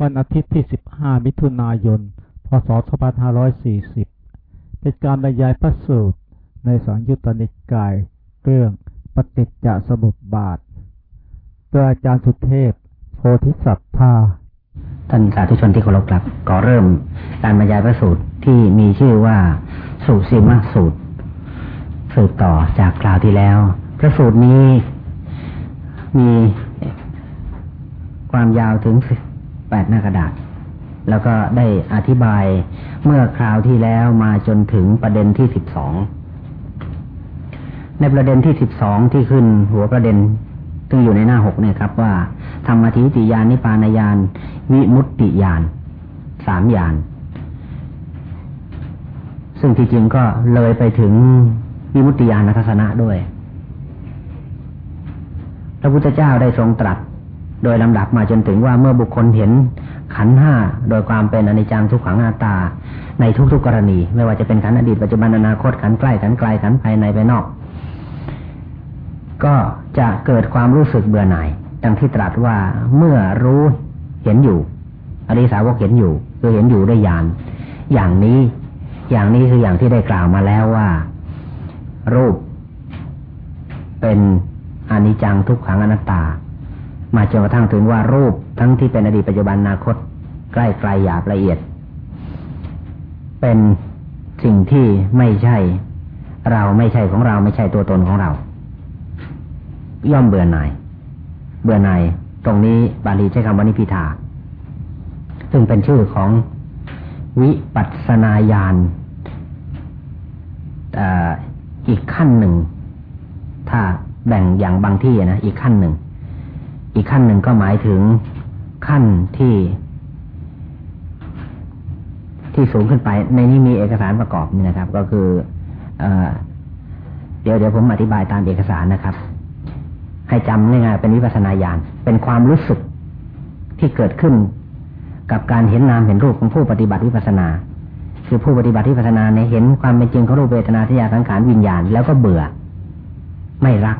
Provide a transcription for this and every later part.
วันอาทิตย์ที่ 15 มิถุนายน พศ 2540 เป็นการบรรยายพระสูตร ในสังยุตตนิกาย เรื่องปฏิจจสมุปบาทโดยอาจารย์สุเทพ โพธิสัตธา ท่านสาธุชนที่เคารพครับก็เริ่มการบรรยายพระสูตรที่มีชื่อว่าสุสีมสูตรสืบต่อจากคราวที่แล้ว พระสูตรนี้มีความยาวถึง แปดหน้ากระดาษ แล้วก็ได้อธิบายเมื่อคราวที่แล้วมาจนถึงประเด็นที่สิบสองในประเด็นที่สิบสองที่ขึ้นหัวประเด็นซึ่งอยู่ในหน้าหกเนี่ยครับ ว่า ธรรมทิติยานนิพานญาณวิมุตติญาณสามญาณซึ่งที่จริงก็เลยไปถึงวิมุตติญาณทัศนะด้วย พระพุทธเจ้าได้ทรงตรัส โดยลำดับมาจนถึงว่าเมื่อบุคคลเห็นขันห้าโดยความเป็นอนิจจังทุกขังหน้าตา ในทุกๆกรณี ไม่ว่าจะเป็นขันอดีตปัจจุบันอนาคตขันใกล้ขันไกลขันภายในภายนอก ก็จะเกิดความรู้สึกเบื่อหน่ายดังที่ตรัสว่าเมื่อรู้เห็นอยู่อริสาวกเห็นอยู่คือเห็นอยู่ได้ยานอย่างนี้ อย่างนี้คืออย่างที่ได้กล่าวมาแล้วว่า รูป เป็นอนิจจังทุกขังอนัตตา มาจนกระทั่งถึงว่ารูปทั้งที่เป็นอดีตปัจจุบันอนาคต ใกล้ไกลหยาบละเอียด เป็นสิ่งที่ไม่ใช่ เราไม่ใช่ของเราไม่ใช่ตัวตนของเรา ย่อมเบื่อหน่าย เบื่อหน่ายตรงนี้บาลีใช้คำว่านิพิทา ซึ่งเป็นชื่อของวิปัสสนาญาณอีกขั้นหนึ่ง ถ้าแบ่งอย่างบางที่นะ อีกขั้นหนึ่ง อีกขั้นหนึ่งก็หมายถึงขั้นที่ ที่สูงขึ้นไป ในนี้มีเอกสารประกอบนี่นะครับ ก็คือเอเดี๋ยวเดี๋ยวผมอธิบายตามเอกสารนะครับ ให้จำง่ายๆเป็นวิปัสนาญาณเป็นความรู้สึกที่เกิดขึ้น กับการเห็นนามเห็นรูปของผู้ปฏิบัติวิปัสนา คือผู้ปฏิบัติวิปัสนาเนี่ยเห็นความเป็นจริงของรูปเวทนาทิยาสังขารวิญญาณ แล้วก็เบื่อ ไม่รัก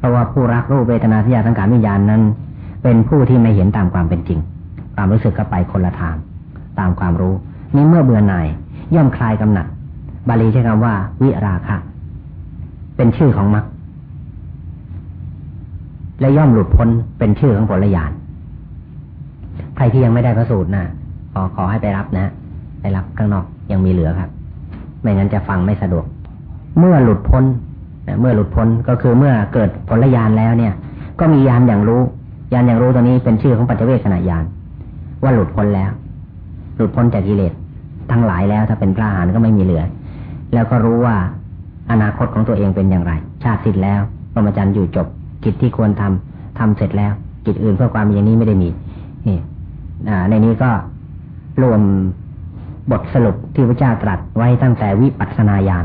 เพราะว่าผู้รักรูปเวทนาสัญญาสังขารวิญญาณนั้น เป็นผู้ที่ไม่เห็นตามความเป็นจริง ความรู้สึกก็ไปคนละทาง ตามความรู้ นี่เมื่อเบื่อหน่ายย่อมคลายกำหนัด บาลีใช้คำว่า วิราคะ เป็นชื่อของมรรคและย่อมหลุดพ้นเป็นชื่อของผลญาณใครที่ยังไม่ได้พระสูตรนะขอขอให้ไปรับนะไปรับข้างนอกยังมีเหลือครับ ไม่งั้นจะฟังไม่สะดวก เมื่อหลุดพ้น เมื่อหลุดพ้นก็คือเมื่อเกิดผลญาณแล้วเนี่ย ก็มียานอย่างรู้ยานอย่างรู้ตัวนี้เป็นชื่อของปัจเจเวขณะยานว่าหลุดพ้นแล้ว หลุดพ้นจากกิเลสทั้งหลายแล้วถ้าเป็นพระอรหันต์ก็ไม่มีเหลือ แล้วก็รู้ว่าอนาคตของตัวเองเป็นอย่างไร ชาติสิ้นแล้วพรหมจรรย์อยู่จบกิจที่ควรทำทำเสร็จแล้วกิจอื่นเพื่อความอย่างนี้ไม่ได้มีนี่ในนี้ก็รวมบทสรุปที่พระเจ้าตรัสไว้ตั้งแต่วิปัสสนาญาณ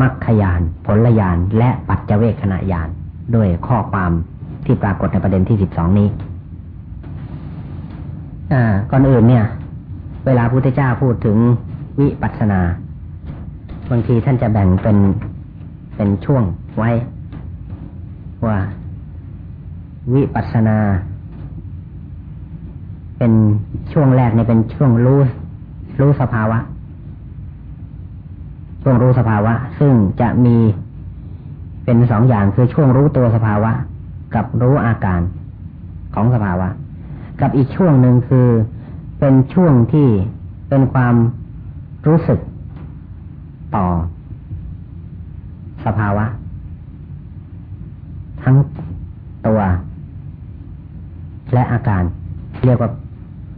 มัคคยาน ผลยาน และปัจเจเวคขณะยาน ด้วยข้อความที่ปรากฏในประเด็นที่สิบสองนี้ก่อนอื่นเนี่ย เวลาพุทธเจ้าพูดถึงวิปัสนา บางทีท่านจะแบ่งเป็นเป็นช่วงไว้ ว่า วิปัสนา เป็นช่วงแรกเนี่ยเป็นช่วงรู้รู้สภาวะ ช่วงรู้สภาวะ ซึ่งจะมีเป็นสองอย่างคือช่วงรู้ตัวสภาวะ กับรู้อาการของสภาวะ กับอีกช่วงหนึ่งคือเป็นช่วงที่เป็นความรู้สึกต่อสภาวะ ทั้งตัว และอาการ เรียกว่า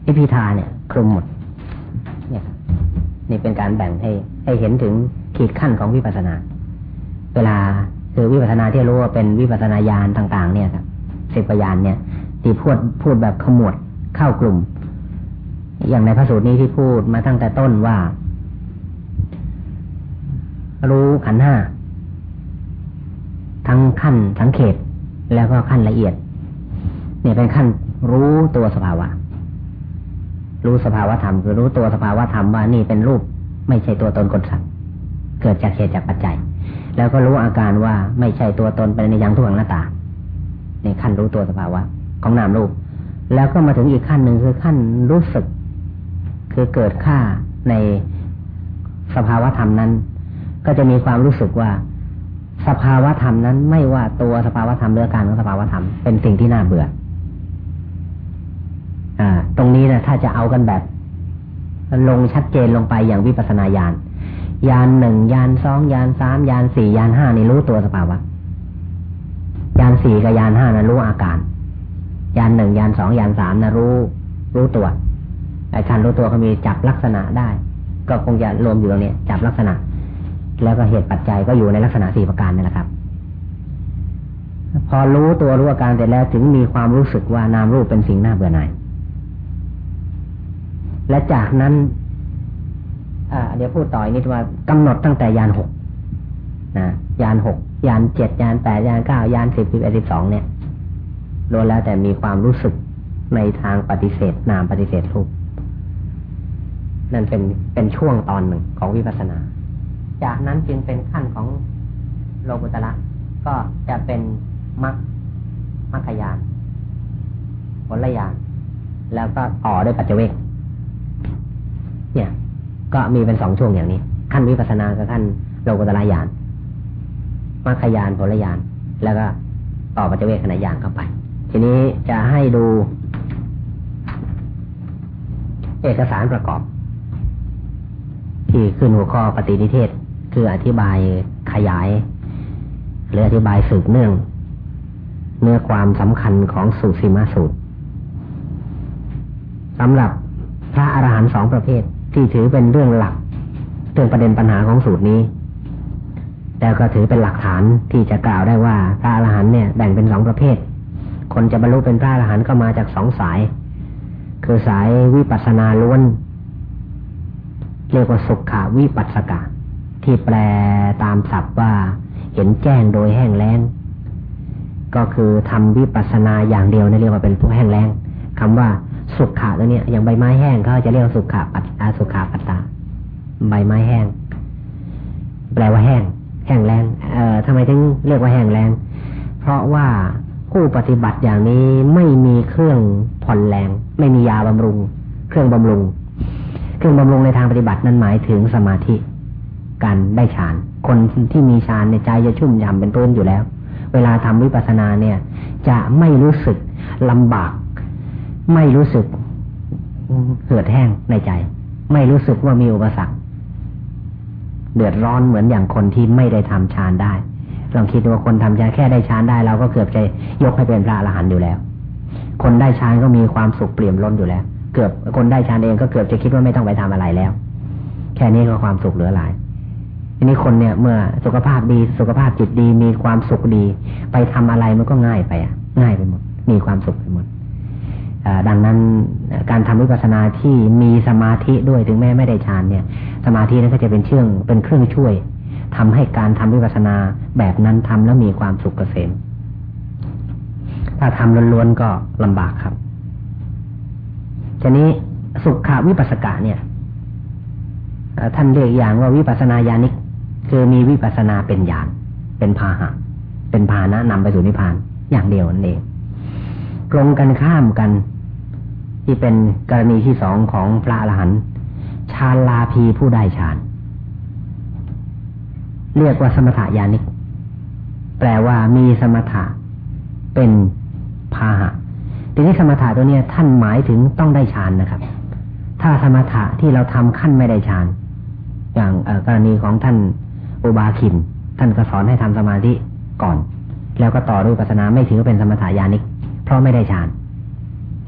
อิพิธาเนี่ย คลุมหมดเนี่ยนี่เป็นการแบ่งให้ให้เห็นถึง ขีดขั้นของวิปัสสนา เวลาคือวิปัสสนาที่รู้ว่าเป็นวิปัสสนาญาณต่าง ๆ เนี่ยครับสิบปยานเนี่ยที่พูดพูดแบบขมวดเข้ากลุ่ม อย่างในพระสูตรนี้ที่พูดมาตั้งแต่ต้นว่า รู้ขันห้าทั้งขั้นสังเขตแล้วก็ขั้นละเอียด เนี่ยเป็นขั้นรู้ตัวสภาวะ รู้สภาวะธรรมคือรู้ตัวสภาวะธรรมว่านี่เป็นรูป ไม่ใช่ตัวตนคนสัตว์ กิดจากเหตุจากปัจจัย แล้วก็รู้อาการว่าไม่ใช่ตัวตนเป็นในยังทุกขังหน้าตาในขั้นรู้ตัวสภาวะของนามรูป แล้วก็มาถึงอีกขั้นหนึ่งคือขั้นรู้สึก คือเกิดค่าในสภาวะธรรมนั้น ก็จะมีความรู้สึกว่าสภาวะธรรมนั้นไม่ว่าตัวสภาวะธรรมหรือการของสภาวะธรรมเป็นสิ่งที่น่าเบื่อ อ่า ตรงนี้นะถ้าจะเอากันแบบ ลงชัดเจนลงไปอย่างวิปัสนาญาณ ยานหนึ่งยานสองยานสามยานสี่ยานห้านี่รู้ตัวสภาวะยานสี่กับยานห้านะรู้อาการ ยานหนึ่งยานสองยานสามนะรู้ รู้ตัวไอ้การรู้ตัวเขามีจับลักษณะได้ ก็คงจะรวมอยู่ตรงนี้จับลักษณะ แล้วก็เหตุปัจจัยก็อยู่ในลักษณะสี่ประการนี่แหละครับ พอรู้ตัวรู้อาการเสร็จแล้วถึงมีความรู้สึกว่านามรูปเป็นสิ่งน่าเบื่อหน่ายและจากนั้น เดี๋ยวพูดต่อยนิดว่ากำหนดตั้งแต่ยานหกนะยานหกยานเจ็ดยานแปดยานเก้ายานสิบสิบเอ็ดสิบสองเนี่ยล้วนแล้วแต่มีความรู้สึกในทางปฏิเสธนามปฏิเสธรูปนั่นเป็นเป็นช่วงตอนหนึ่งของวิปัสสนา จากนั้นจึงเป็นขั้นของโลกุตระก็จะเป็นมรรคมรรคยานผลยานแล้วก็ต่อด้วยปัจเจเวกเนี่ย ก็มีเป็นสองช่วงอย่างนี้ ขั้นวิปัสสนากับขั้นโลกุตระยานมรรคยานผลยาน แล้วก็ต่อปัจเจเวกขณะยานเข้าไป ทีนี้จะให้ดู เอกสารประกอบ ที่ขึ้นหัวข้อปฏินิเทศ คืออธิบายขยาย หรืออธิบายสืบเนื่อง เนื้อความสำคัญของสูตรสีมาสูตรสำหรับพระอรหันต์สองประเภท ที่ถือเป็นเรื่องหลัก เรื่องประเด็นปัญหาของสูตรนี้ แต่ก็ถือเป็นหลักฐานที่จะกล่าวได้ว่าพระอรหันต์เนี่ยแบ่งเป็นสองประเภท คนจะบรรลุเป็นพระอรหันต์ก็มาจากสองสาย คือสายวิปัสสนาล้วน เรียกว่าสุขาวิปัสสกาที่แปลตามศัพท์ว่าเห็นแจ้งโดยแห้งแล้งก็คือทำวิปัสสนาอย่างเดียวนี่เรียกว่าเป็นผู้แห้งแล้งคำว่า สุขขาตัวเนี้ยอย่างใบไม้แห้งเขาจะเรียกสุขขาปัตอาสุขาปัตตา ใบไม้แห้ง แปลว่าแห้ง แห้งแรงเอ่อทำไมถึงเรียกว่าแห้งแรง เพราะว่าผู้ปฏิบัติอย่างนี้ไม่มีเครื่องผ่อนแรง ไม่มียาบำรุง เครื่องบำรุง เครื่องบำรุงในทางปฏิบัตินั้นหมายถึงสมาธิการได้ฌาน คนที่มีฌานในใจจะชุ่มยำเป็นต้นอยู่แล้ว เวลาทำวิปัสสนาเนี่ย จะไม่รู้สึกลำบาก ไม่รู้สึกเหือดแห้งในใจ ไม่รู้สึกว่ามีอุปสรรคเดือดร้อนเหมือนอย่างคนที่ไม่ได้ทำฌานได้ ลองคิดดูว่าคนทำฌานแค่ได้ฌานได้ เราก็เกือบจะยกให้เป็นพระอรหันต์อยู่แล้ว คนได้ฌานก็มีความสุขเปลี่ยมล้นอยู่แล้ว เกือบคนได้ฌานเองก็เกือบจะคิดว่าไม่ต้องไปทำอะไรแล้ว แค่นี้ก็ความสุขเหลือหลายทีนี้คนเนี่ยเมื่อสุขภาพดีสุขภาพจิตดีมีความสุขดี ไปทำอะไรมันก็ง่ายไปอะ ง่ายไปหมด มีความสุขไปหมด ดังนั้นการทำวิปัสสนาที่มีสมาธิด้วยถึงแม้ไม่ได้ฌานเนี่ย สมาธินั้นก็จะเป็นเชื่องเป็นเครื่องช่วยทำให้การทำวิปัสสนาแบบนั้นทำแล้วมีความสุขเกษมถ้าทำล้วนๆก็ลำบากครับทีนี้สุขวิปัสสกะเนี่ยท่านเรียกอย่างว่าวิปัสนาญาณิกคือมีวิปัสนาเป็นญาณเป็นพาหะ เป็นพานะนำไปสู่นิพพานอย่างเดียวนั่นเองตรงกันข้ามกัน ที่เป็นกรณีที่สองของพระอรหันต์ชาลาภีผู้ได้ฌาน เรียกว่าสมถายานิก แปลว่ามีสมถะเป็นพาหะทีนี้สมถะตัวเนี้ยท่านหมายถึงต้องได้ฌานนะครับ ถ้าสมถะที่เราทำขั้นไม่ได้ฌาน อย่างกรณีของท่านอุบาคิน ท่านก็สอนให้ทำสมาธิก่อน แล้วก็ต่อด้วยปัสนาไม่ถือเป็นสมถายานิก เพราะไม่ได้ฌาน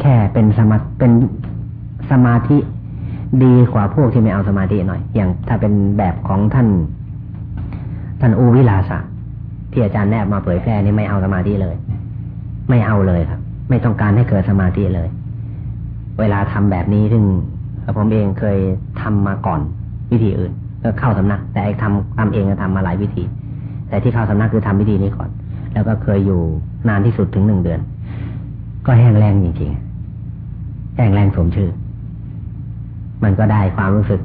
แค่เป็นสมาเป็นสมาธิดีกว่าพวกที่ไม่เอาสมาธิหน่อย อย่างถ้าเป็นแบบของท่าน ท่านอูวิลาสะที่อาจารย์แนบมาเผยแพร่นี่ไม่เอาสมาธิเลย ไม่เอาเลยครับ ไม่ต้องการให้เกิดสมาธิเลย เวลาทำแบบนี้ซึ่งผมเองเคยทำมาก่อนวิธีอื่น ก็เข้าสำนัก แต่ทำทำเองก็ทำมาหลายวิธี แต่ที่เข้าสำนักคือทำวิธีนี้ก่อน แล้วก็เคยอยู่นานที่สุดถึงหนึ่งเดือน ก็แห้งแรงจริงๆ แข็งแรงสมชื่อ มันก็ได้ความรู้สึก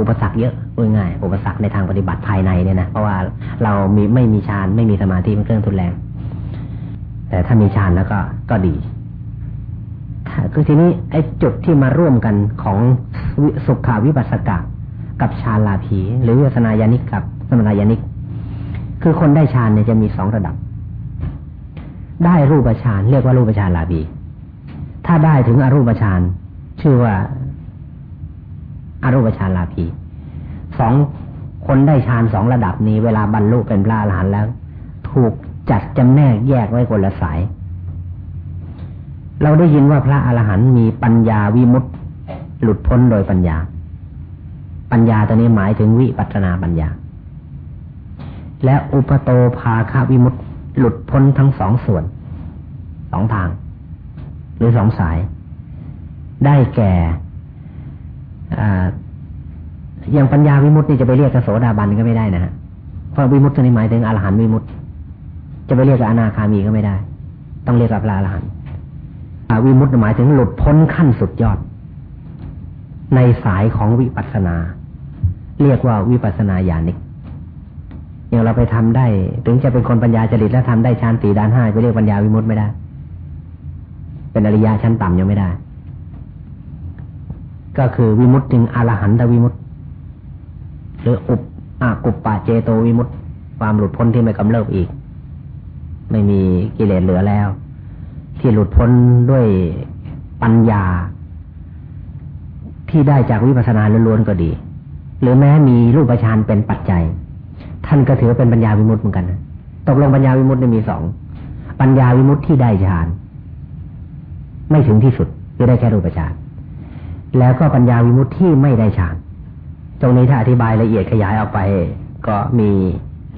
อุปสรรคเยอะง่ายอุปสรรคในทางปฏิบัติภายในเนี่ยนะเพราะว่าเรามีไม่มีฌานไม่มีสมาธิเป็นเครื่องทุนแรง แต่ถ้ามีฌานแล้วก็ก็ดีคือทีนี้ไอ้จุดที่มาร่วมกันของสุขาวิปัสสกะกับฌานลาภีหรือวิสนาญาณิกกับสมถายานิก คือคนได้ฌานเนี่ยจะมีสองระดับ ได้รูปฌานเรียกว่ารูปฌานลาภี ถ้าได้ถึงอรูปฌานชื่อว่าอารูปฌานลาภีสองคนได้ฌานสองระดับนี้ เวลาบรรลุเป็นพระอรหันต์แล้ว ถูกจัดจำแนกแยกไว้คนละสาย เราได้ยินว่าพระอรหันต์มีปัญญาวิมุตติหลุดพ้นโดยปัญญา ปัญญาตัวนี้หมายถึงวิปัสนาปัญญา และอุปโตภาคาวิมุตติหลุดพ้นทั้งสองส่วนสองทาง หรือสองสาย ได้แก่อย่างปัญญาวิมุตตินี่จะไปเรียกกระโสดาบันก็ไม่ได้นะฮะเพราะวิมุตติหมายถึงอรหันต์วิมุตติ จะไปเรียกกับอนาคามีก็ไม่ได้ ต้องเรียกกับพระอรหันต์วิมุตติหมายถึงหลุดพ้นขั้นสุดยอด ในสายของวิปัสสนา เรียกว่าวิปัสสนาญาณิกอย่างเราไปทำได้ ถึงจะเป็นคนปัญญาจริตแล้วทำได้ชั้นสี่ด้านห้าไปเรียกปัญญาวิมุตติไม่ได้ เป็นอริยะชั้นต่ำยังไม่ได้ ก็คือวิมุตติงอรหันตวิมุตติหรืออุปอากุปปาเจโตวิมุตติความหลุดพ้นที่ไม่กำเริบอีก ไม่มีกิเลสเหลือแล้ว ที่หลุดพ้นด้วยปัญญา ที่ได้จากวิปัสสนาล้วนๆก็ดี หรือแม้มีรูปฌานเป็นปัจจัย ท่านก็ถือเป็นปัญญาวิมุตติเหมือนกันนะตกลงปัญญาวิมุตติมีสองปัญญาวิมุตติที่ได้ฌาน ไม่ถึงที่สุดคือได้แค่รูปฌานแล้วก็ปัญญาวิมุตที่ไม่ได้ฌานตรงนี้ถ้าอธิบายละเอียดขยายออกไป ก็มี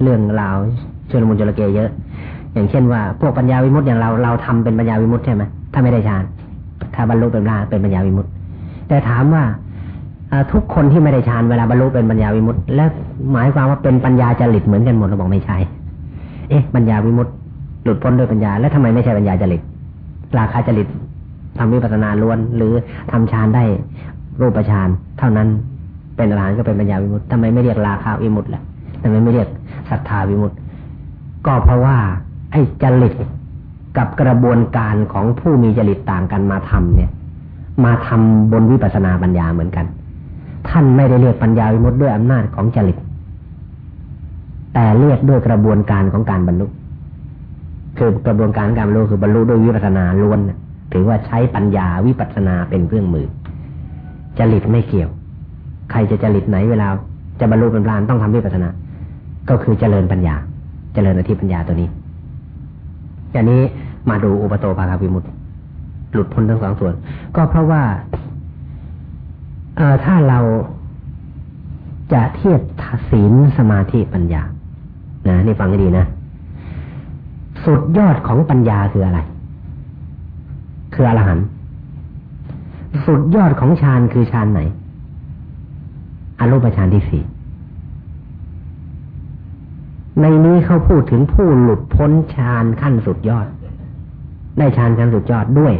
เรื่องราวเชื่อมุนจระเกเยอะ อย่างเช่นว่าพวกปัญญาวิมุตติอย่างเราเราทำเป็นปัญญาวิมุตติใช่ไหมถ้าไม่ได้ฌานถ้าบรรลุเป็นพระเป็นปัญญาวิมุตติ แต่ถามว่าทุกคนที่ไม่ได้ฌานเวลาบรรลุเป็นปัญญาวิมุตติและหมายความว่าเป็นปัญญาจริตเหมือนกันหมดเราบอกไม่ใช่ เอ๊ะปัญญาวิมุตติหลุดพ้นด้วยปัญญา แล้วทำไมไม่ใช่ปัญญาจริตราคาจริต ทำวิปัสสนาล้วน หรือทำฌานได้รูปฌานเท่านั้นเป็นอรหันต์ก็เป็นปัญญาวิมุตติทำไมไม่เรียกราคาวิมุตติล่ะทำไมไม่เรียกศรัทธาวิมุตติก็เพราะว่า ไอ้จริตกับกระบวนการของผู้มีจริตต่างกันมาทำเนี่ย มาทำบนวิปัสสนาปัญญาเหมือนกัน ท่านไม่ได้เรียกปัญญาวิมุตติด้วยอำนาจของจริตแต่เรียกด้วยกระบวนการของการบรรลุคือกระบวนการการบรรลุคือบรรลุด้วยวิปัสสนาล้วน ถือว่าใช้ปัญญาวิปัสสนาเป็นเครื่องมือจริตไม่เกี่ยว ใครจะจริตไหนเวลา จะบรรลุเป็นพรานต้องทำวิปัสสนา ก็คือเจริญปัญญา เจริญอธิปัญญาตัวนี้อย่างนี้มาดูอุปโตภาคาวิมุตติ หลุดพ้นทั้งสองส่วน ก็เพราะว่าเอถ้าเราจะเทียบศีลสมาธิปัญญา นะนี่ฟังให้ดีนะ สุดยอดของปัญญาคืออะไร คืออรหันต์สุดยอดของฌานคือฌานไหนอรูปฌานที่สี่ในนี้เขาพูดถึงผู้หลุดพ้นฌานขั้นสุดยอด ได้ฌานขั้นสุดยอดด้วย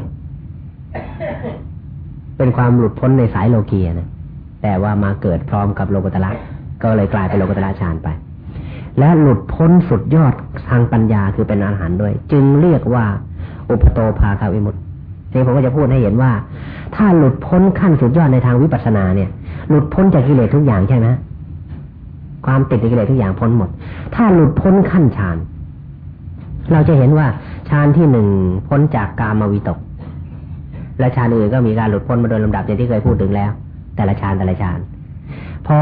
เป็นความหลุดพ้นในสายโลกีนะแต่ว่ามาเกิดพร้อมกับโลกุตละก็เลยกลายเป็นโลกุตละฌานไป และหลุดพ้นสุดยอดทางปัญญาคือเป็นอาหารด้วย จึงเรียกว่า อุปโตภาคาวิมุตติ นี่ผมก็จะพูดให้เห็นว่า ถ้าหลุดพ้นขั้นสุดยอดในทางวิปัสสนาเนี่ย หลุดพ้นจากกิเลสทุกอย่างใช่ไหมความติดในกิเลสทุกอย่างพ้นหมด ถ้าหลุดพ้นขั้นฌานเราจะเห็นว่าฌานที่หนึ่งพ้นจากกามวิตก และฌานอื่นก็มีการหลุดพ้นมาโดยลำดับอย่างที่เคยพูดถึงแล้ว แต่ละฌานแต่ละฌานพอ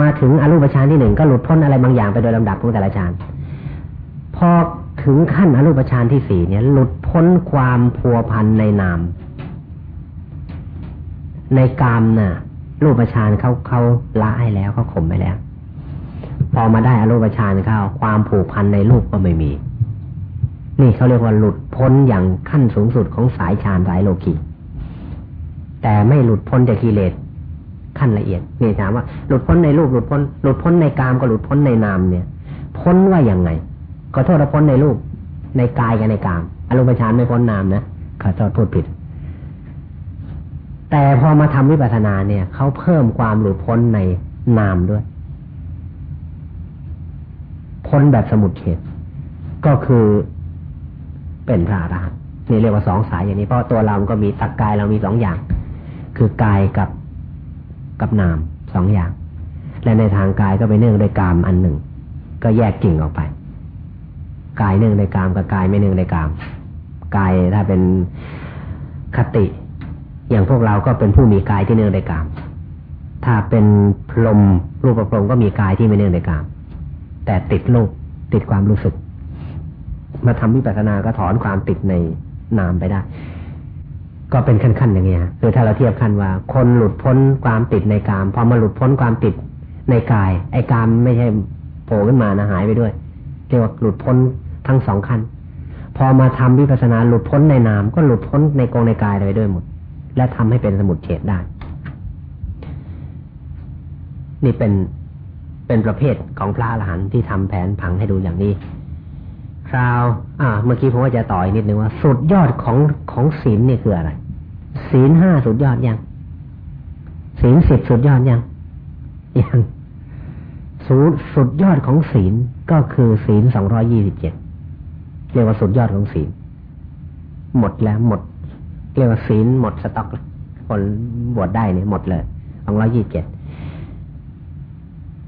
มาถึงอรูปฌานที่หนึ่งก็หลุดพ้นอะไรบางอย่างไปโดยลำดับของแต่ละฌานพอถึงขั้นอรูปฌานที่สี่เนี่ยหลุด พ้นความพัวพันในนาม ในกามน่ะรูปฌานเขาเขาละให้แล้วเขาข่มไปแล้ว พอมาได้อรูปฌานเข้าความผูกพันในรูปก็ไม่มี นี่เขาเรียกว่าหลุดพ้นอย่างขั้นสูงสุดของสายฌานสายโลกีแต่ไม่หลุดพ้นจากกิเลสขั้นละเอียดนี่ถามว่าหลุดพ้นในรูปหลุดพ้นหลุดพ้นในกามก็หลุดพ้นในนามเนี่ย พ้นว่าอย่างไงขอโทษเราพ้นในรูปในกายกับในกาม อารมณ์ฌานไม่พ้นนามนะขอโทษพูดผิด แต่พอมาทำวิปัสสนาเนี่ยเขาเพิ่มความหลุดพ้นในนามด้วย พ้นแบบสมุดเฉดก็คือเป็นพระอรหันต์นี่เรียกว่าสองสายอย่างนี้เพราะตัวเราก็มีตักกายเรามีสองอย่าง คือกายกับกับนามสองอย่าง และในทางกายก็ไปเนื่องโดยกามอันหนึ่ง ก็แยกกิ่งออกไป กายเนื่องในกามกับกายไม่เนื่องในกาม กายถ้าเป็นคติ อย่างพวกเราก็เป็นผู้มีกายที่เนื่องในกาม ถ้าเป็นพรมรูปประพรมก็มีกายที่ไม่เนื่องในกาม แต่ติดโลกติดความรู้สึก มาทำวิปัสสนาก็ถอนความติดในนามไปได้ ก็เป็นขั้นๆอย่างเงี้ยคือถ้าเราเทียบขั้นว่า คนหลุดพ้นความติดในกามพอมาหลุดพ้นความติดในกาย ไอ้กามไม่ใช่โผล่ขึ้นมานะหายไปด้วยเรียกว่าหลุดพ้นทั้งสองขั้น พอมาทำวิปัสสนาหลุดพ้นในนามก็หลุดพ้นในกองในกายไปด้วยหมด และทำให้เป็นสมุดเฉดได้ นี่เป็นเป็นประเภทของพระอรหันต์ที่ทำแผนผังให้ดูอย่างนี้ คราว อ่า เมื่อกี้ผมว่าจะต่อยนิดนึงว่า สุดยอดของของศีลนี่คืออะไร ศีลห้าสุดยอดยังศีลสิบสุดยอดยังยังสุดสุดยอดของศีลก็คือศีลสองร้อยี่สิบเจ็ด เรียกว่าสุดยอดของศีล หมดแล้วหมด เรียกว่าศีลหมดสต็อกคนบวชได้เนี่ยหมดเลยสองร้อยี่สิบเจ็ด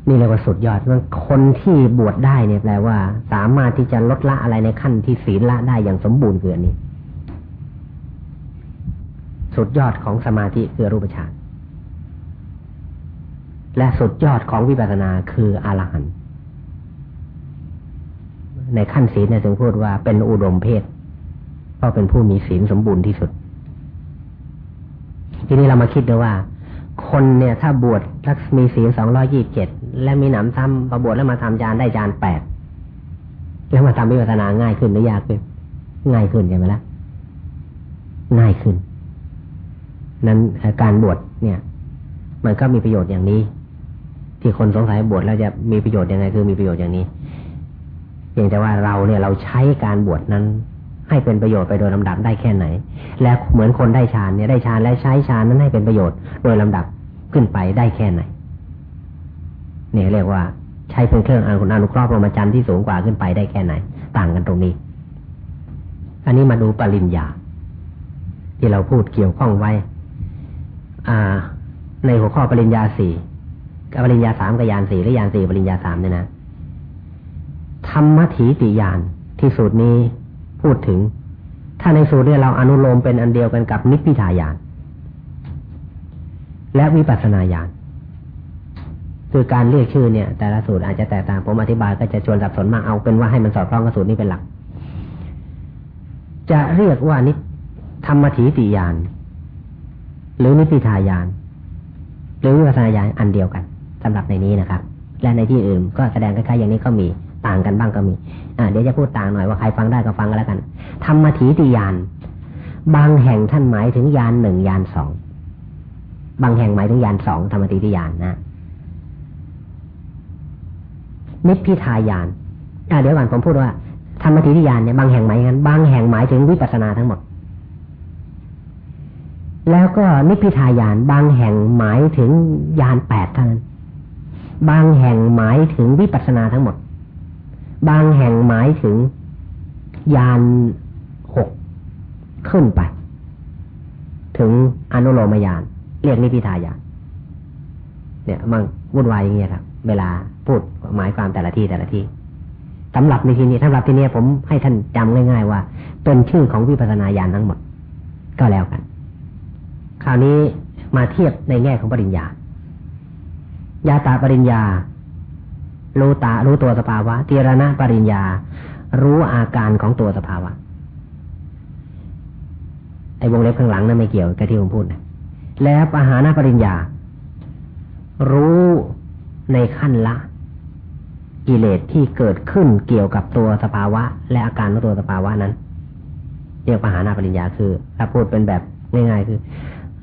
นี่เรียกว่าสุดยอดว่าคนที่บวชได้เนี่ยแปลว่า สามารถที่จะลดละอะไรในขั้นที่ศีลละได้อย่างสมบูรณ์คืออันนี้ สุดยอดของสมาธิคือรูปฌานและสุดยอดของวิปัสสนาคืออรหันต์ ในขั้นศีลเนี่ยถึงพูดว่าเป็นอุดมเพศเพราะเป็นผู้มีศีลสมบูรณ์ที่สุด ทีนี้เรามาคิดดูว่า คนเนี่ยถ้าบวชถ้ามีศีลสองร้อยี่บเจ็ดและมีหนำซ้ำประบวชแล้วมาทำจานได้จานแปดแล้วมาทำวิปัสสนาง่ายขึ้นหรือยากขึ้น ง่ายขึ้นใช่ไหมล่ะง่ายขึ้น นั้นการบวชเนี่ย มันก็มีประโยชน์อย่างนี้ ที่คนสงสัยบวชแล้วจะมีประโยชน์ยังไงคือมีประโยชน์อย่างนี้ พียงแต่ว่าเราเนี่ยเราใช้การบวชนั้น ให้เป็นประโยชน์ไปโดยลำดับได้แค่ไหน และเหมือนคนได้ฌานเนี่ยได้ฌานและใช้ฌานนั้นให้เป็นประโยชน์โดยลำดับขึ้นไปได้แค่ไหนเนี่ยเรียกว่าใช้เป็นเครื่องอนุเคราะห์พรมจรรย์ที่สูงกว่าขึ้นไปได้แค่ไหน ต่างกันตรงนี้ อันนี้มาดูปริญญา ที่เราพูดเกี่ยวข้องไว้ อ่า ในหัวข้อปริญญาสี่กับปริญญาสามกับยานสี่หรือยานสี่ปริญญาสามเนี่ยนะ ธรรมถีติยานที่สูตรนี้พูดถึง ถ้าในสูตรเนี้เราอนุโลมเป็นอันเดียวกันกับนิพพิทายานและวิปัสนาญาณคือการเรียกชื่อเนี่ย แต่ละสูตรอาจจะแตกต่างผมอธิบายก็จะชวนสับสนมากเอาเป็นว่าให้มันสอดคล้องกับสูตรนี้เป็นหลัก จะเรียกว่านิธรรมถีติยานหรือนิพพิทายานหรือวิปัสสนาญาณอันเดียวกันสำหรับในนี้นะครับ และในที่อื่นก็แสดงคล้ายๆอย่างนี้ก็มี ต่างกันบ้างก็มี อ่าเดี๋ยวจะพูดต่างหน่อยว่าใครฟังได้ก็ฟังกันแล้วกัน ธรรมถีติยาน บางแห่งท่านหมายถึงยานหนึ่งยานสอง บางแห่งหมายถึงยานสองธรรมถีติยานนะ นิพพิทายาน อ่าเดี๋ยวก่อนผมพูดว่าธรรมถีติยานเนี่ยบางแห่งหมายกันบางแห่งหมายถึงวิปัสสนาทั้งหมด แล้วก็นิพพิทายานบางแห่งหมายถึงยานแปดเท่านั้นบางแห่งหมายถึงวิปัสสนาทั้งหมด บางแห่งหมายถึง ยานหกขึ้นไป ถึงอนุโลมยาน เรียกนิพิทายานเนี่ยมันวุ่นวายอย่างเงี้ยครับ เวลาพูดหมายความแต่ละที่แต่ละที่สำหรับในที่นี้สำหรับที่นี้ผมให้ท่านจำง่าย ๆ ว่า เป็นชื่อของวิปัสสนาญาณทั้งหมด ก็แล้วกัน คราวนี้มาเทียบในแง่ของปริญญายาตาปริญญา รู้ตา รู้ตัวสภาวะเีรณะปริญญา รู้อาการของตัวสภาวะ ไอ้วงเล็บข้างหลังนั้นไม่เกี่ยวกับที่ผมพูดนะแล้วปหานาปริญญา รู้ในขั้นละ กิเลสที่เกิดขึ้นเกี่ยวกับตัวสภาวะ และอาการของตัวสภาวะนั้นเรียกปหานาปริญญาคือถ้าพูดเป็นแบบง่ายๆคือ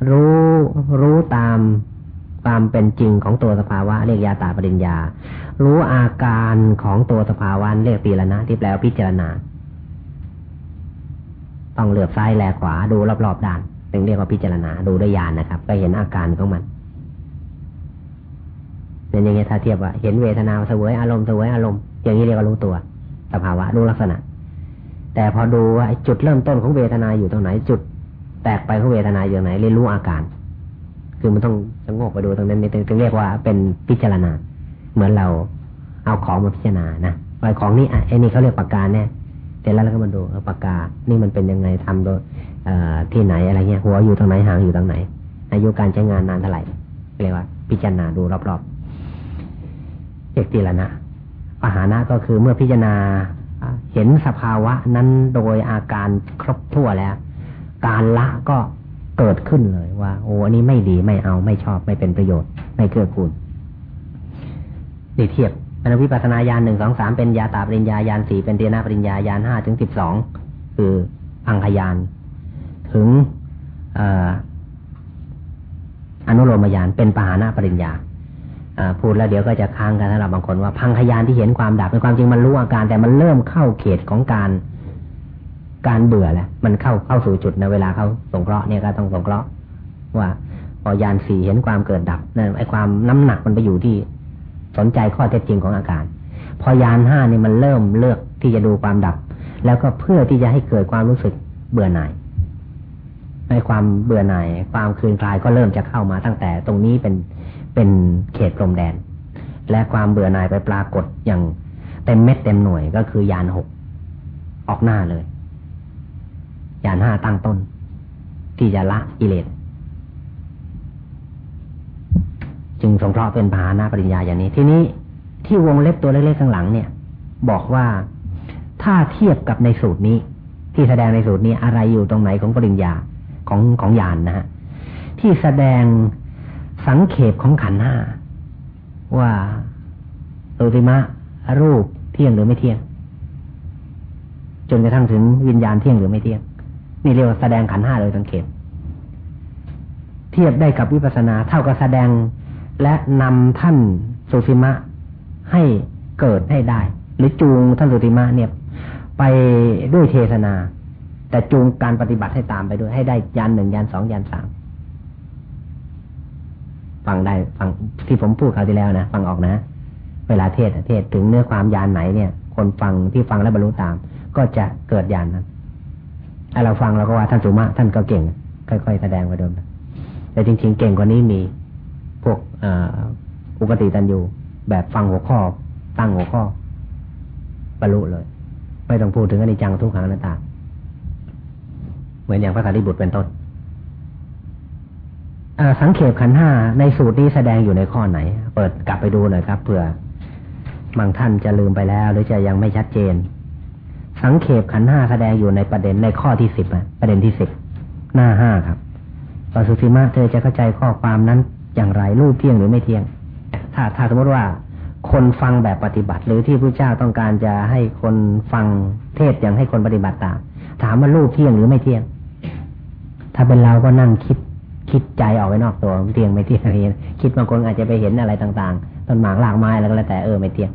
รู้รู้ตาม ความเป็นจริงของตัวสภาวะเรียกยาตาปริญญา รู้อาการของตัวสภาวะเรียกปีละนะที่แปลว่าพิจารณา ต้องเหลือกซ้ายแลขวาดูรอบๆด้านถึงเรียกว่าพิจารณาดูด้วยญาณนะครับ ก็เห็นอาการของมันเป็นอย่างนี้ถ้าเทียบว่าเห็นเวทนาเสวยอารมณ์เสวยอารมณ์อย่างนี้เรียกว่ารู้ตัว สภาวะรู้ลักษณะ แต่พอดูว่าจุดเริ่มต้นของเวทนาอยู่ตรงไหนจุด แตกไปของเวทนาอยู่ไหนเรียนรู้อาการ คือมันต้องชะโงกไปดูตรงนั้นนี่ถึงเรียกว่าเป็นพิจารณา เหมือนเราเอาของมาพิจารณานะไอ้ของนี้ไอ้นี่เขาเรียกปากกาเนี่ยเสร็จแล้วเราก็มาดูปากกา นี่มันเป็นยังไงทำโดยที่ไหนอะไรเงี้ย หัวอยู่ตรงไหนหางอยู่ตรงไหน อายุการใช้งานนานเท่าไหร่เรียกว่า พิจารณาดูรอบๆเอกตีละนะปหานะก็คือเมื่อพิจารณาเห็นสภาวะนั้นโดยอาการครบทั่วแล้ว การละก็ เกิดขึ้นเลยว่า โอ้อันนี้ไม่ดีไม่เอาไม่ชอบไม่เป็นประโยชน์ ไม่เกื้อกูลดีเทียบเป็นวิปัสนาญาณหนึ่งสองสามเป็นยาตาปริญญาญาณสี่เป็นเตียนาปริญญาญาณห้าถึงสิบสองคืออังคยานถึงอนุโลมยานเป็นปหานาปริญญาพูดแล้วเดี๋ยวก็จะค้างกันสำหรับบางคนว่าพังขยานที่เห็นความดับเป็นความจริงมันรู้อาการ แต่มันเริ่มเข้าเขตของการ การเบื่อแล้วมันเข้าเข้าสู่จุดในเวลาเขาสงเคราะห์เนี่ยก็ต้องสงเคราะห์ว่าพอยานสี่เห็นความเกิดดับนั่นไอ้ความน้ำหนักมันไปอยู่ที่สนใจข้อเท็จจริงของอาการ พอยานห้านี่มันเริ่มเลือกที่จะดูความดับ แล้วก็เพื่อที่จะให้เกิดความรู้สึกเบื่อหน่ายในความเบื่อหน่าย ความคืนคลายก็เริ่มจะเข้ามาตั้งแต่ตรงนี้เป็นเป็นเขตพรมแดน และความเบื่อหน่ายไปปรากฏอย่างเต็มเม็ดเต็มหน่วยก็คือยานหกออกหน้าเลย ยานห้าตั้งต้น ที่จะละอิเลสจึงสงเคราะห์เป็นพาหนาปริญญาอย่างนี้ ทีนี้ที่วงเล็บตัวเล็กๆข้างหลังเนี่ย บอกว่าถ้าเทียบกับในสูตรนี้ ที่แสดงในสูตรนี้อะไรอยู่ตรงไหนของปริญญาของของยานนะฮะที่แสดงสังเขปของขันห้าว่าสุติมะรูปเที่ยงหรือไม่เที่ยง จนกระทั่งถึงวิญญาณเที่ยงหรือไม่เที่ยง นี่เรียกว่าแสดงขันห้าโดยสังเขปเทียบได้กับวิปัสนาเท่ากับแสดงและนำท่านสุติมะให้เกิดให้ได้ หรือจูงท่านสุติมะเนี่ย ไปด้วยเทศนา แต่จูงการปฏิบัติให้ตามไปด้วย ให้ได้ยานหนึ่งยานสองยานสามฟังได้ฟังที่ผมพูดคราวที่แล้วนะฟังออกนะ เวลาเทศเทศถึงเนื้อความยานไหนเนี่ย คนฟังที่ฟังและบรรลุตาม ก็จะเกิดยานนั้น ถ้าเราฟังเราก็ว่าท่านสุมาท่านก็เก่ง ค่อยๆแสดงไปเดิมแต่จริง ๆ เก่งกว่านี้มีพวกอุปติตันอยู่แบบฟังหัวข้อ ตั้งหัวข้อบรรลุเลย ไม่ต้องพูดถึงอนิจจังทุกขังนัตตาเหมือนอย่างพระสารีบุตรเป็นต้นสังเขปขันห้าในสูตรนี้แสดงอยู่ในข้อไหน เปิดกลับไปดูหน่อยครับเผื่อบางท่านจะลืมไปแล้ว หรือจะยังไม่ชัดเจน สังเขปขันห้าแสดงอยู่ในประเด็นในข้อที่สิบประเด็นที่สิบหน้าห้าครับปสุธิมาเธอจะเข้าใจข้อความนั้นอย่างไรรูปเที่ยงหรือไม่เที่ยง ถ้าถ้าสมมติว่าคนฟังแบบปฏิบัติ หรือที่พระเจ้าต้องการจะให้คนฟังเทศอย่างให้คนปฏิบัติตาม ถามว่ารูปเที่ยงหรือไม่เที่ยง ถ้าเป็นเราก็นั่งคิดคิดใจออกไปนอกตัวเที่ยงไม่เที่ยงอะไรคิดบางคนอาจจะไปเห็นอะไรต่าง ๆ ต้นหมากลากไม้แล้วก็แล้วแต่เออไม่เที่ยง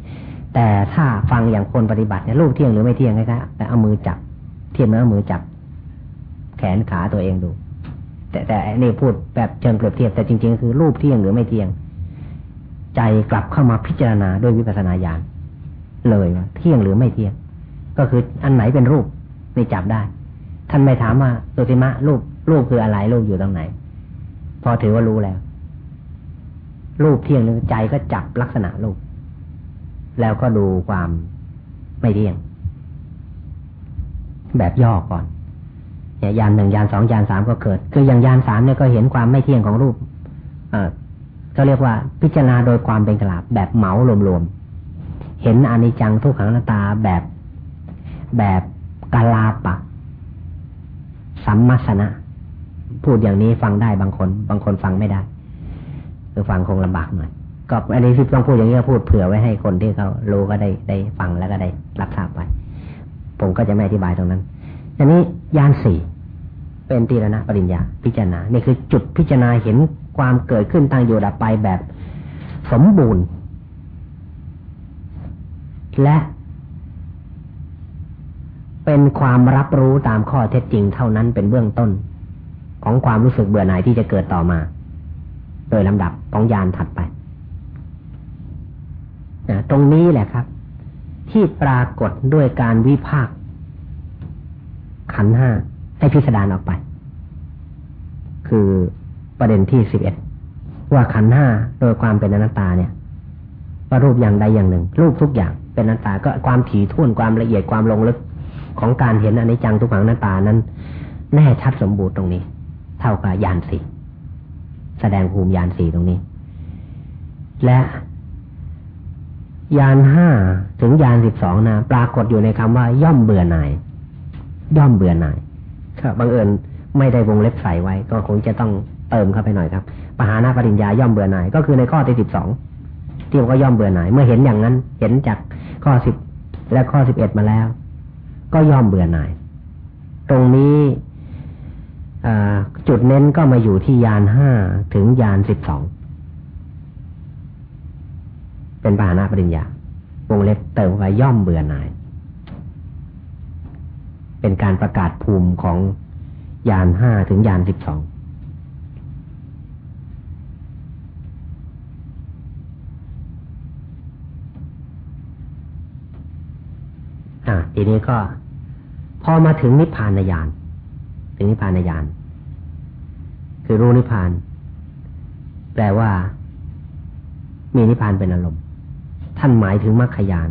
แต่ถ้าฟังอย่างคนปฏิบัติเนี่ยรูปเที่ยงหรือไม่เที่ยงนะครับแต่เอามือจับ เทียบแล้วมือจับ แขนขาตัวเองดู แต่แต่นี่พูดแบบเชิงเปรียบเทียบแต่จริงๆคือรูปเที่ยงหรือไม่เที่ยง ใจกลับเข้ามาพิจารณาด้วยวิปัสสนาญาณเลยว่าเที่ยงหรือไม่เที่ยง ก็คืออันไหนเป็นรูปนี่จับได้ ท่านไม่ถามว่าสุติมะรูปรูปคืออะไรรูปอยู่ตรงไหน พอถือว่ารู้แล้ว รูปเที่ยงหรือใจก็จับลักษณะรูป แล้วก็ดูความไม่เที่ยง แบบย่อก่อนเนี่ยยานหนึ่งยานสองยานสามก็เกิด คืออย่างยานสามเนี่ยก็เห็นความไม่เที่ยงของรูปอ่าก็เรียกว่าพิจารณาโดยความเป็นกลาบแบบเหมารวมๆ เห็นอนิจจังทุกขังนาตาแบบแบบกาลาปะ สัมมัสนะ พูดอย่างนี้ฟังได้บางคน บางคนฟังไม่ได้ คือฟังคงลำบากหน่อย ก็อันนี้ที่ต้องพูดอย่างนี้พูดเผื่อไว้ให้คนที่เขารู้ก็ได้ได้ฟังแล้วก็ได้รับทราบไป ผมก็จะไม่อธิบายตรงนั้นอันนี้ยานสี่เป็นตีรณะปริญญา พิจารณานี่คือจุดพิจารณาเห็นความเกิดขึ้นตั้งอยู่ดับไปแบบสมบูรณ์ และเป็นความรับรู้ตามข้อเท็จจริงเท่านั้นเป็นเบื้องต้น ของความรู้สึกเบื่อหน่ายที่จะเกิดต่อมา โดยลำดับของยานถัดไป นะตรงนี้แหละครับ ที่ปรากฏด้วยการวิพากขันห้าให้พิสดารออกไป คือประเด็นที่สิบเอ็ดว่าขันห้าโดยความเป็นอนัตตาเนี่ยว่ารูปอย่างใดอย่างหนึ่ง รูปทุกอย่างเป็นอนัตตาก็ความถี่ถ้วนความละเอียดความลงลึกของการเห็นอนิจจังทุกขังอนัตตานั้น แน่ชัดสมบูรณ์ตรงนี้ เท่ากับยานสี่แสดงภูมิยานสี่ตรงนี้ และ ยานห้าถึงยานสิบสองนะปรากฏอยู่ในคำว่า ย่อมเบื่อหน่าย ย่อมเบื่อหน่ายครับบังเอิญไม่ได้วงเล็บใส่ไว้ ก็คงจะต้องเติมเข้าไปหน่อยครับปหานาปริญญาย่อมเบื่อหน่าย ก็คือในข้อที่สิบสองที่บอกว่าย่อมเบื่อหน่าย เมื่อเห็นอย่างนั้น เห็นจากข้อสิบและข้อสิบเอ็ดมาแล้ว ก็ย่อมเบื่อหน่าย ตรงนี้จุดเน้นก็มาอยู่ที่ยานห้าถึงยานสิบสอง เป็นปานาปริญญาวงเล็บเติมไว้ย่อมเบื่อหน่าย เป็นการประกาศภูมิของยานห้าถึงยานสิบสองอ่าทีนี้ก็ พอมาถึงนิพพานญาณถึงนิพพานญาณคือรู้นิพพาน แปลว่า มีนิพพานเป็นอารมณ์ ท่านหมายถึงมรรคยาน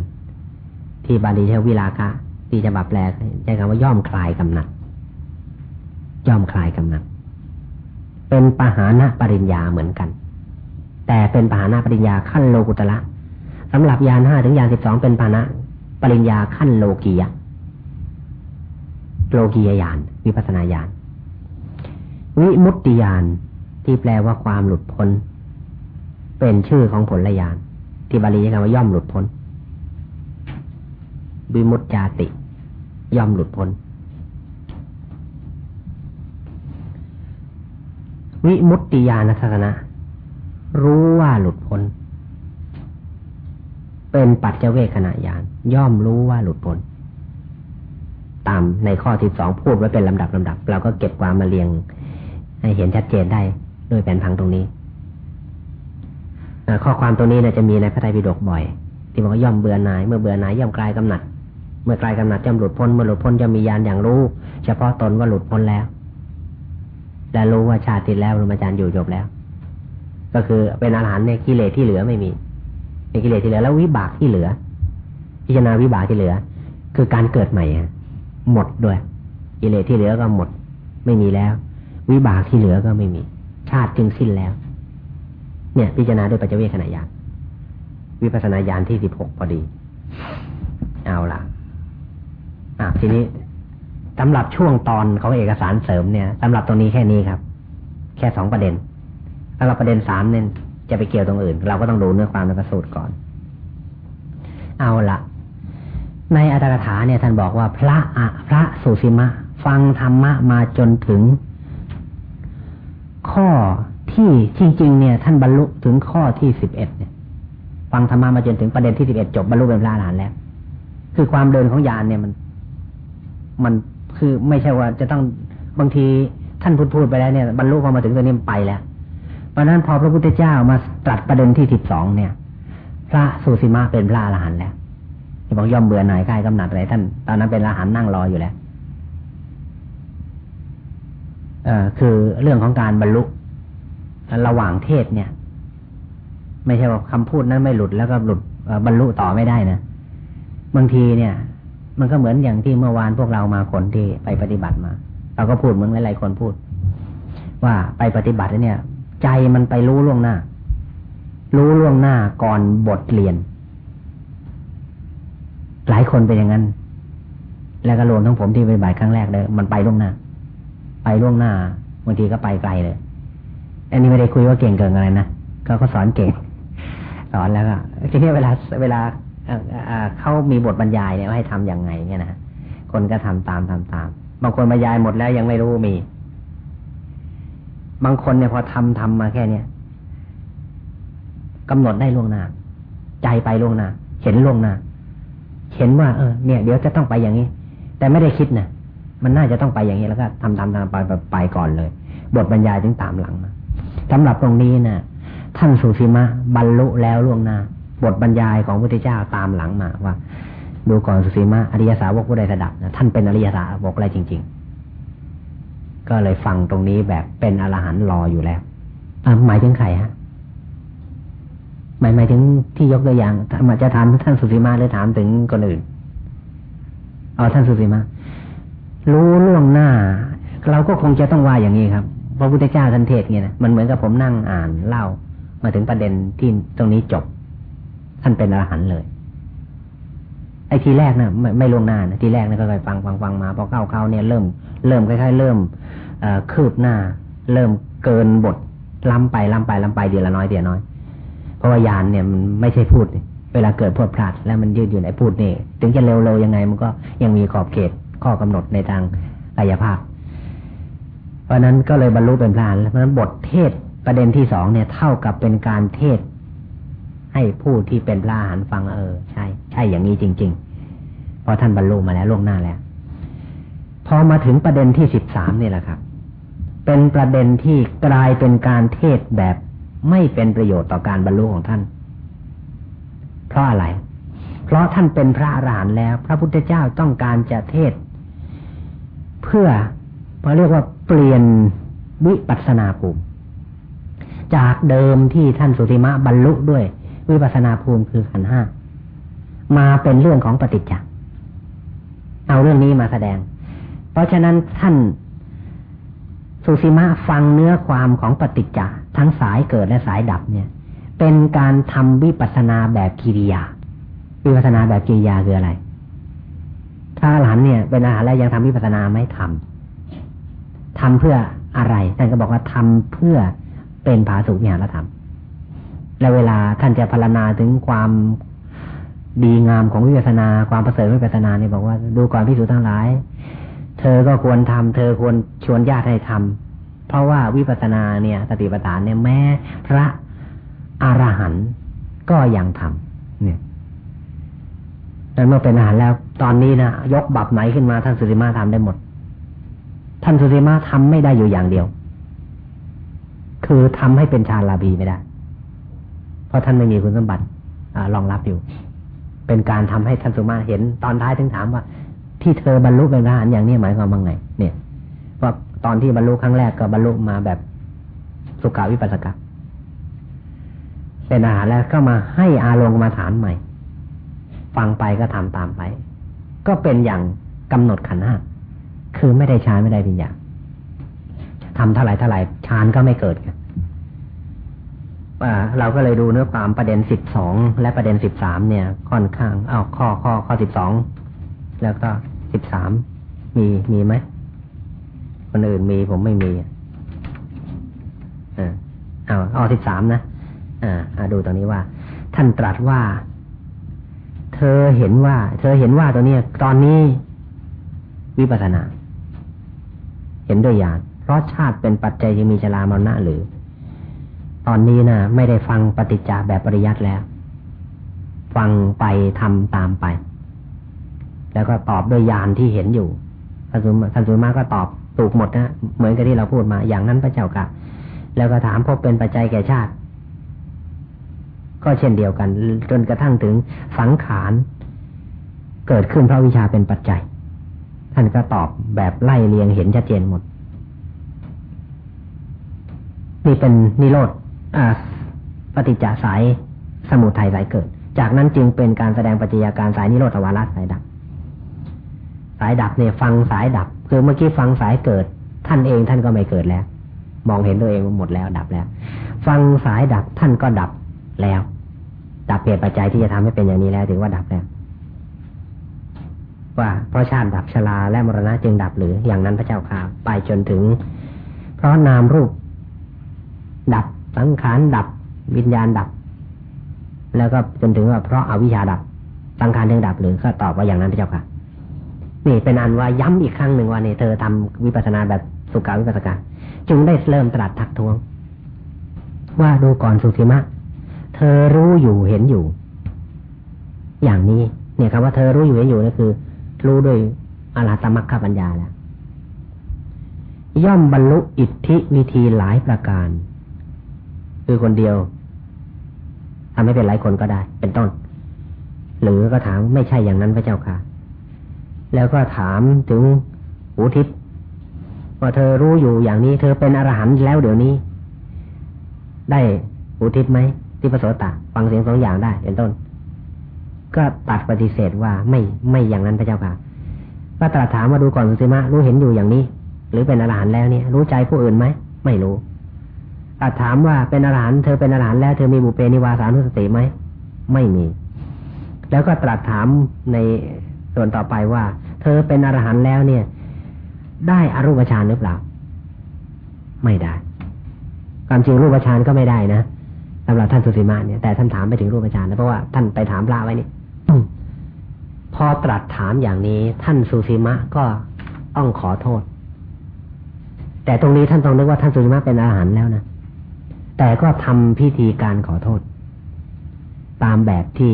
ที่บาลีใช้วิลาคะที่จะบับแปลใช้คำว่าย่อมคลายกำหนัด ย่อมคลายกำหนัด เป็นปหานะปริญญาเหมือนกัน แต่เป็นปหานะปริญญาขั้นโลกุตละสำหรับยานห้าถึงยานสิบสองเป็นปหานะปริญญาขั้นโลกียะโลกียญาณวิปัสนาญาณวิมุตติญาณที่แปลว่าความหลุดพ้น เป็นชื่อของผลญาณ ที่บาลีใช้คำว่าย่อมหลุดพ้นวิมุตจาติ ย่อมหลุดพ้น วิมุตติญาณทัศนะ รู้ว่าหลุดพ้น เป็นปัจเจเวขณะญาณย่อมรู้ว่าหลุดพ้น ตามในข้อที่สองพูดไว้เป็นลำดับลำดับ เราก็เก็บความมาเรียง ให้เห็นชัดเจนได้ด้วยแผนพังตรงนี้ ข้อความตรงนี้เนี่ยจะมีในพระไตรปิฎกบ่อย ที่บอกว่าย่อมเบื่อหน่าย เมื่อเบื่อหน่ายย่อมกลายกำหนัด เมื่อกลายกำหนัดย่อมหลุดพ้นเมื่อหลุดพ้นจะมียานอย่างรู้ เฉพาะตนว่าหลุดพ้นแล้ว และรู้ว่าชาติติดแล้วรมจารย์อยู่จบแล้ว ก็คือเป็นอาหารในกิเลสที่เหลือไม่มีในกิเลสที่เหลือแล้ววิบากที่เหลือ พิจารณาวิบากที่เหลือ คือการเกิดใหม่หมดด้วย กิเลสที่เหลือก็หมด ไม่มีแล้ว วิบากที่เหลือก็ไม่มี ชาติจึงสิ้นแล้ว เนี่ยพิจารณาด้วยปัจเจเวขณะญาณวิปัสนาญาณที่สิบหกพอดี เอาละอะทีนี้สำหรับช่วงตอนของเอกสารเสริมเนี่ยสำหรับตรงนี้แค่นี้ครับ แค่สองประเด็นสำหรับประเด็นสามเนี่ยจะไปเกี่ยวตรงอื่น เราก็ต้องดูเนื้อความในพระสูตรก่อน เอาละในอัตถกถาเนี่ยท่านบอกว่าพระอะพระสุสีมะ ฟังธรรมะมาจนถึง ข้อ ที่จริง ๆ เนี่ย ท่านบรรลุถึงข้อที่สิบเอ็ดเนี่ยฟังธรรมะมาจนถึงประเด็นที่สิบเอ็ดจบบรรลุเป็นพระอรหันต์แล้ว คือความเดินของญาณเนี่ยมัน มันคือไม่ใช่ว่าจะต้องบางทีท่านพูดพูดไปแล้วเนี่ยบรรลุพอมาถึงตัวนี้ไปแล้ว เพราะนั้นพอพระพุทธเจ้ามาตรัสประเด็นที่สิบสองเนี่ย พระสุสีมาเป็นพระอรหันต์แล้วที่บอกย่อมเบื่อหน่ายกายกำหนัดอะไรท่านตอนนั้นเป็นอรหันต์นั่งรออยู่แล้วเออคือเรื่องของการบรรลุ ระหว่างเทศเนี่ย ไม่ใช่ว่าคำพูดนั้นไม่หลุดแล้วก็หลุดบรรลุต่อไม่ได้นะบางทีเนี่ย มันก็เหมือนอย่างที่เมื่อวานพวกเรามาคนที่ไปปฏิบัติมา เราก็พูดเหมือนหลายๆคนพูด ว่าไปปฏิบัติเนี่ย ใจมันไปรู้ล่วงหน้า รู้ล่วงหน้าก่อนบทเรียน หลายคนเป็นอย่างนั้น แล้วก็รวมทั้งผมที่ไปบ่ายครั้งแรกเลยมันไปล่วงหน้า ไปล่วงหน้าบางทีก็ไปไกลเลย อันนี้ไม่ได้คุยว่าเก่งเกินอะไรนะเขาก็สอนเก่ง สอนแล้วก็ทีนี้เวลาเวลาเขามีบทบรรยายเนี่ยให้ทํำยังไง เนี่ยนะคนก็ทำตามทำตามบางคนบรรยายหมดแล้วยังไม่รู้มี บางคนเนี่ยพอทำทำมาแค่เนี้ยกำหนดได้ล่วงหน้า ใจไปล่วงหน้า เห็นล่วงหน้า เห็นว่าเออเนี่ย เดี๋ยวจะต้องไปอย่างนี้ แต่ไม่ได้คิดนะมันน่าจะต้องไปอย่างนี้แล้วก็ทำทำทำไปไปก่อนเลย บทบรรยายถึงตามหลังมา สำหรับตรงนี้นะ่ะ ท่านสุสีมะบรรลุแล้วล่วงหน้าบทบรรยายของพระพุทธเจ้าตามหลังมาว่า ดูก่อนสุสีมะอริยสาวกผู้ใดสดับนะท่านเป็นอริยสาวกอะไรจริง ๆ ก็เลยฟังตรงนี้แบบเป็นอรหันต์รออยู่แล้วหมายถึงใครฮะหมายหมายถึงที่ยกตัวอย่างมาจะถามท่านสุสีมาหรือถามถึงคนอื่นเอาท่านสุสีมารู้ล่วงหน้า เราก็คงจะต้องว่าอย่างนี้ครับ พระพุทธเจ้าท่านเทศเนี่ยนะมันเหมือนกับผมนั่งอ่านเล่า มาถึงประเด็นที่ตรงนี้จบ ท่านเป็นอรหันต์เลย ไอ้ทีแรกนะไม่ไม่ลงหน้านะทีแรกนะก็คอยฟังฟังฟังมาพอเข้าเข้าเนี่ยเริ่มเริ่มคล้ายๆเริ่มเอ่อคืบหน้า เริ่มเกินบทล้ำไปล้ำไปล้ำไปเดียวละน้อยเดียวน้อย เพราะว่ายานเนี่ยมันไม่ใช่พูด เวลาเกิดพวดพลาดแล้วมันยืดอยู่ในพูดนี่ ถึงจะเร็วๆยังไงมันก็ยังมีขอบเขตข้อกำหนดในทางกายภาพ เพราะนั้นก็เลยบรรลุเป็นพระอรหันต์เพราะนั้นบทเทศประเด็นที่สองเนี่ยเท่ากับเป็นการเทศ ให้ผู้ที่เป็นพระอรหันต์ฟังเออ ใช่ ใช่อย่างนี้จริง ๆ เพราะท่านบรรลุมาแล้วล่วงหน้าแล้ว พอมาถึงประเด็นที่สิบสามนี่แหละครับเป็นประเด็นที่กลายเป็นการเทศแบบไม่เป็นประโยชน์ต่อการบรรลุของท่าน เพราะอะไร เพราะท่านเป็นพระอรหันต์แล้ว พระพุทธเจ้าต้องการจะเทศ เพื่อ เราเรียกว่าเปลี่ยนวิปัสนาภูมิ จากเดิมที่ท่านสุติมะบรรลุด้วย วิปัสนาภูมิคือขันห้ามาเป็นเรื่องของปฏิจจ์เอาเรื่องนี้มาแสดง เพราะฉะนั้นท่านสุสีมะฟังเนื้อความของปฏิจจ์ทั้งสายเกิดและสายดับเนี่ย เป็นการทำวิปัสนาแบบกิริยา วิปัสนาแบบกิริยาคืออะไร ถ้าหลานเนี่ยเป็นอาหารแล้วยังทำวิปัสนาไม่ทำ ทำเพื่ออะไร ท่านก็บอกว่าทำเพื่อเป็นภาสุญญาณธรรม และเวลาท่านจะพรรณนาถึงความดีงามของวิปัสนา ความประเสริฐวิปัสนาเนี่ยบอกว่าดูก่อนพิสูจทั้งหลาย เธอก็ควรทำเธอควรชวนญาติให้ทำเพราะว่าวิปัสนาเนี่ยสติปัฏฐานเนี่ยแม้พระอรหันต์ก็ยังทำเนี่ยนั้นเมื่อเป็นอาหารแล้ว ตอนนี้นะยกบับไหนขึ้นมาท่านสุติมาทำได้หมด ท่านสุติมาทำไม่ได้อยู่อย่างเดียว คือทำให้เป็นชาลาบีไม่ได้ เพราะท่านไม่มีคุณสมบัติรองรับอยู่ เป็นการทำให้ท่านสุมาเห็นตอนท้ายถึงถามว่า ที่เธอบรรลุเป็นพระอรหันต์อย่างนี้หมายความว่าไง เนี่ยว่าตอนที่บรรลุครั้งแรกก็บรรลุมาแบบสุขาวิปัสสกะเป็นอาหารแล้วก็มาให้อารมณ์มาฐานใหม่ ฟังไปก็ทำตามไป ก็เป็นอย่างกำหนดขันห้า คือไม่ได้ฌานไม่ได้ปัญญาทำเท่าไหร่เท่าไหร่ฌานก็ไม่เกิดกันเราก็เลยดูเนื้อความประเด็นสิบสองและประเด็นสิบสามเนี่ย ค่อนข้างเอาข้อข้อข้อสิบสองแล้วก็สิบสามมีมีไหมคนอื่นมีผมไม่มีอ่าเอาอ้อสิบสามนะอ่าดูตรงนี้ว่า ท่านตรัสว่า เธอเห็นว่า เธอเห็นว่าตัวนี้ตอนนี้วิปัสสนา เห็นด้วยญาณเพราะชาติเป็นปัจจัยที่มีชรามรณะหรือ ตอนนี้นะไม่ได้ฟังปฏิจจาแบบปริยัติแล้ว ฟังไปทำตามไป แล้วก็ตอบด้วยญาณที่เห็นอยู่ท่านสุมาท่านสุมาก็ตอบถูกหมดนะเหมือนกับที่เราพูดมา อย่างนั้นพระเจ้าค่ะแล้วก็ถามพบเป็นปัจจัยแก่ชาติ ก็เช่นเดียวกัน จนกระทั่งถึงสังขารเกิดขึ้นเพราะวิชาเป็นปัจจัย ท่านก็ตอบแบบไล่เรียงเห็นชัดเจนหมด นี่เป็นนิโรธปฏิจจสายสมุทัยสายเกิด จากนั้นจึงเป็นการแสดงปัจจัยการสายนิโรธวาระสายดับ สายดับเนี่ยฟังสายดับ คือเมื่อกี้ฟังสายเกิด ท่านเองท่านก็ไม่เกิดแล้ว มองเห็นตัวเองหมดแล้วดับแล้ว ฟังสายดับท่านก็ดับแล้ว ดับเหตุปัจจัยที่จะทำให้เป็นอย่างนี้แล้วถือว่าดับแล้ว ว่าเพราะชาติดับชราและมรณะจึงดับหรืออย่างนั้นพระเจ้าข่าไปจนถึง เพราะนามรูป ดับสังขารดับ วิญญาณดับ แล้วก็จนถึงว่าเพราะอาวิชชาดับสังขารถึงดับหรือก็ตอบว่าอย่างนั้นพระเจ้าค่ะ นี่เป็นอันว่าย้ำอีกครั้งหนึ่งว่านี่เธอทำวิปัสสนาแบบสุขาวิปัสสนาจึงได้เริ่มตรัสทักท้วง ว่าดูก่อนสุธิมะ เธอรู้อยู่เห็นอยู่ อย่างนี้เนี่ยคำว่าเธอรู้อยู่เห็นอยู่นี่คือ รู้ด้วยอรหัตมรรคปัญญาแล้วย่อมบรรลุอิทธิวิธีหลายประการ คือคนเดียวทำให้เป็นหลายคนก็ได้ เป็นต้น หรือก็ถามไม่ใช่อย่างนั้นพระเจ้าค่ะ แล้วก็ถามถึงหูทิพย์ว่าเธอรู้อยู่อย่างนี้ เธอเป็นอรหันต์แล้วเดี๋ยวนี้ ได้อุทิศไหมที่พระโสตฟังเสียงสองอย่างได้ เป็นต้น ก็ตัดปฏิเสธว่าไม่ไม่อย่างนั้นพระเจ้าค่ะพระตรัสถามมาดูก่อนสุสีมะรู้เห็นอยู่อย่างนี้ หรือเป็นอรหันต์แล้วเนี่ย รู้ใจผู้อื่นไหมไม่รู้อาถามว่าเป็นอรหันต์เธอเป็นอรหันต์แล้วเธอมีบุเปนิวาสานุสติไหมไม่มี แล้วก็ตรัสถามในส่วนต่อไปว่า เธอเป็นอรหันต์แล้วเนี่ย ได้อรูปฌานหรือเปล่า ไม่ได้ความจริงรูปฌานก็ไม่ได้นะสำหรับท่านสุสีมาเนี่ยแต่ท่านถามไปถึงรูปฌานนะเพราะว่าท่านไปถามพระไว้นี่ พอตรัสถามอย่างนี้ ท่านสุสีมะก็ต้องขอโทษ แต่ตรงนี้ท่านต้องนึกว่าท่านสุสีมะเป็นอรหันต์แล้วนะแต่ก็ทำพิธีการขอโทษ ตามแบบที่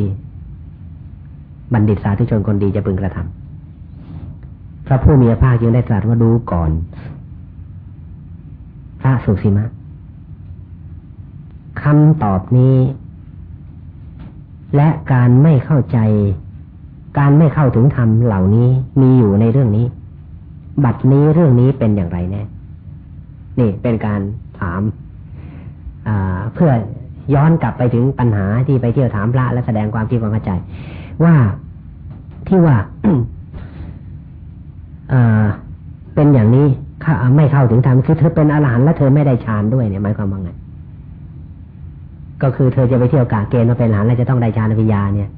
บัณฑิตสาธุชนคนดีจะพึงกระทำพระผู้มีพระภาคยังได้ตรัสว่าดูก่อน พระสุสีมะคำตอบนี้ และการไม่เข้าใจ การไม่เข้าถึงธรรมเหล่านี้มีอยู่ในเรื่องนี้ บัดนี้เรื่องนี้เป็นอย่างไรแน่นี่เป็นการถามเพื่อย้อนกลับไปถึงปัญหาที่ไปเที่ยวถามพระและแสดงความคิดความเข้าใจ ว่าที่ว่าเป็นอย่างนี้ไม่เข้าถึงธรรมคือเธอเป็นอรหันต์และเธอไม่ได้ฌานด้วยเนี่ยหมายความว่าไง ก็คือเธอจะไปเที่ยวกาเกณฑ์มาเป็นหลานแล้วจะต้องได้ฌานวิญญาเนี่ย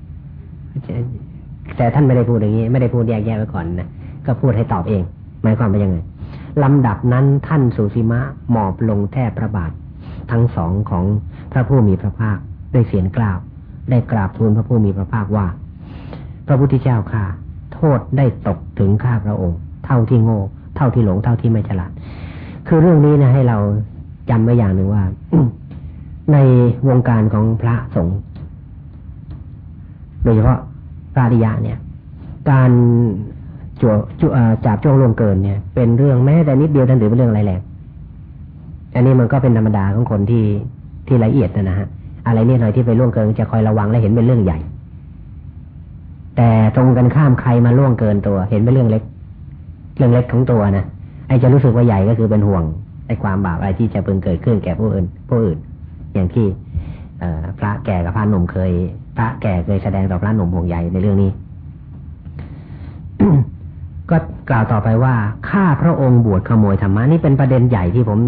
แต่ท่านไม่ได้พูดอย่างนี้ ไม่ได้พูดแยกแยะไว้ก่อนนะก็พูดให้ตอบเอง หมายความว่ายังไงลำดับนั้นท่านสุสีมะหมอบลงแทบพระบาท ทั้งสองของพระผู้มีพระภาคได้เสียงกล่าว ได้กราบทูลพระผู้มีพระภาคว่า พระพุทธเจ้าค่ะ โทษได้ตกถึงข้าพระองค์ เท่าที่โง่ เท่าที่หลงเท่าที่ไม่ฉลาด คือเรื่องนี้นะให้เราจำไว้อย่างหนึ่งว่า ในวงการของพระสงฆ์โดยเฉพาะพระริยะเนี่ย การจั่วจับจ้วงลวงเกินเนี่ย เป็นเรื่องแม้แต่นิดเดียวท่านถือเป็นเรื่องอะไรแหละอันนี้มันก็เป็นธรรมดาของคนที่ที่ละเอียดนะฮะอะไรนิดหน่อยที่ไปล่วงเกิน จะคอยระวังและเห็นเป็นเรื่องใหญ่ แต่ตรงกันข้ามใครมาล่วงเกินตัว เห็นเป็นเรื่องเล็ก เรื่องเล็กของตัวนะไอ้จะรู้สึกว่าใหญ่ก็คือเป็นห่วงไอ้ความบาปอะไรที่จะเพิ่งเกิดขึ้นแก่ผู้อื่นผู้อื่น อย่างที่พระแก่กับพระหนุ่มเคย พระแก่เคยแสดงต่อพระหนุ่มห่วงใยในเรื่องนี้ ก็กล่าวต่อไปว่าข้าพระองค์บวชขโมยธรรมะนี่เป็นประเด็นใหญ่ที่ผม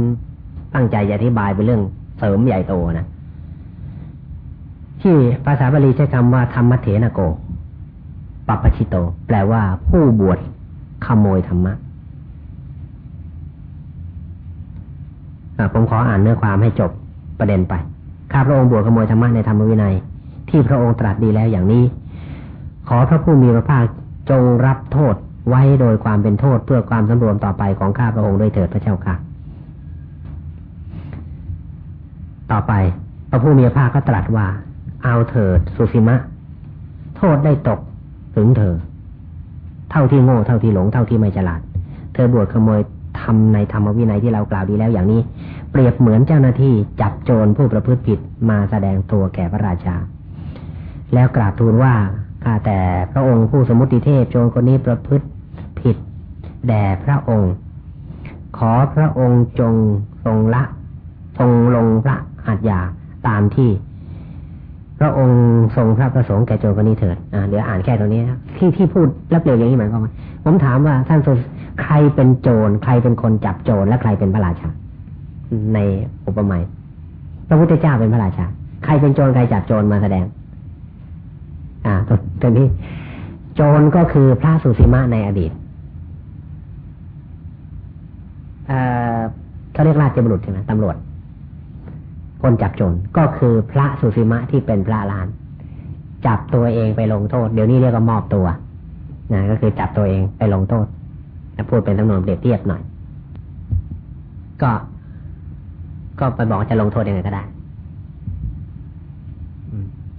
ตั้งใจจะอธิบายเป็นเรื่องเสริมใหญ่โตนะที่ภาษาบาลีใช้คำว่าธรรมเถนโก ปัปปชิโต แปลว่าผู้บวชขโมยธรรมะผมขออ่านเนื้อความให้จบ ประเด็นไป ข้าพระองค์บวชขโมยธรรมะในธรรมวินัย ที่พระองค์ตรัสดีแล้วอย่างนี้ ขอพระผู้มีพระภาคจงรับโทษไว้โดยความเป็นโทษเพื่อความสำรวมต่อไปของข้าพระองค์ด้วยเถิดพระเจ้าค่ะ ต่อไปพระผู้มีพระภาคก็ตรัสว่า เอาเถิดสุสิมะ โทษได้ตกถึงเธอ เท่าที่โง่เท่าที่หลงเท่าที่ไม่ฉลาด เธอบวชขโมยทำในธรรมวินัยที่เรากล่าวดีแล้วอย่างนี้ เปรียบเหมือนเจ้าหน้าที่จับโจรผู้ประพฤติผิดมาแสดงตัวแก่พระราชา แล้วกราบทูลว่าข้าแต่พระองค์ผู้สมุติเทพโจรคนนี้ประพฤติผิด แด่พระองค์ ขอพระองค์จงทรงละทรงลงพระหัตถยาตามที่ พระองค์ทรงพระประสงค์แก่โจรคนนี้เถิดอ่าเดี๋ยวอ่านแค่ตรงนี้นะที่ที่พูดรับเร็วอย่างนี้หมายความว่าผมถามว่าท่านใครเป็นโจรใครเป็นคนจับโจรและใครเป็นพระราชา ในอุปมาพระพุทธเจ้าเป็นพระราชา ใครเป็นโจรใครจับโจรมาแสดง อ่าตัวนี้ โจรก็คือพระสุสีมะในอดีตเอ่อเขาเรียกราชบุรุษใช่ไหมตำรวจ คนจับโจรก็คือพระสุสีมะที่เป็นพระลาน จับตัวเองไปลงโทษ เดี๋ยวนี้เรียกว่ามอบตัวนะก็คือจับตัวเองไปลงโทษพูดเป็นจำนวนเปรียบเทียบหน่อย ก็ ก็ไปบอกจะลงโทษยังไงก็ได้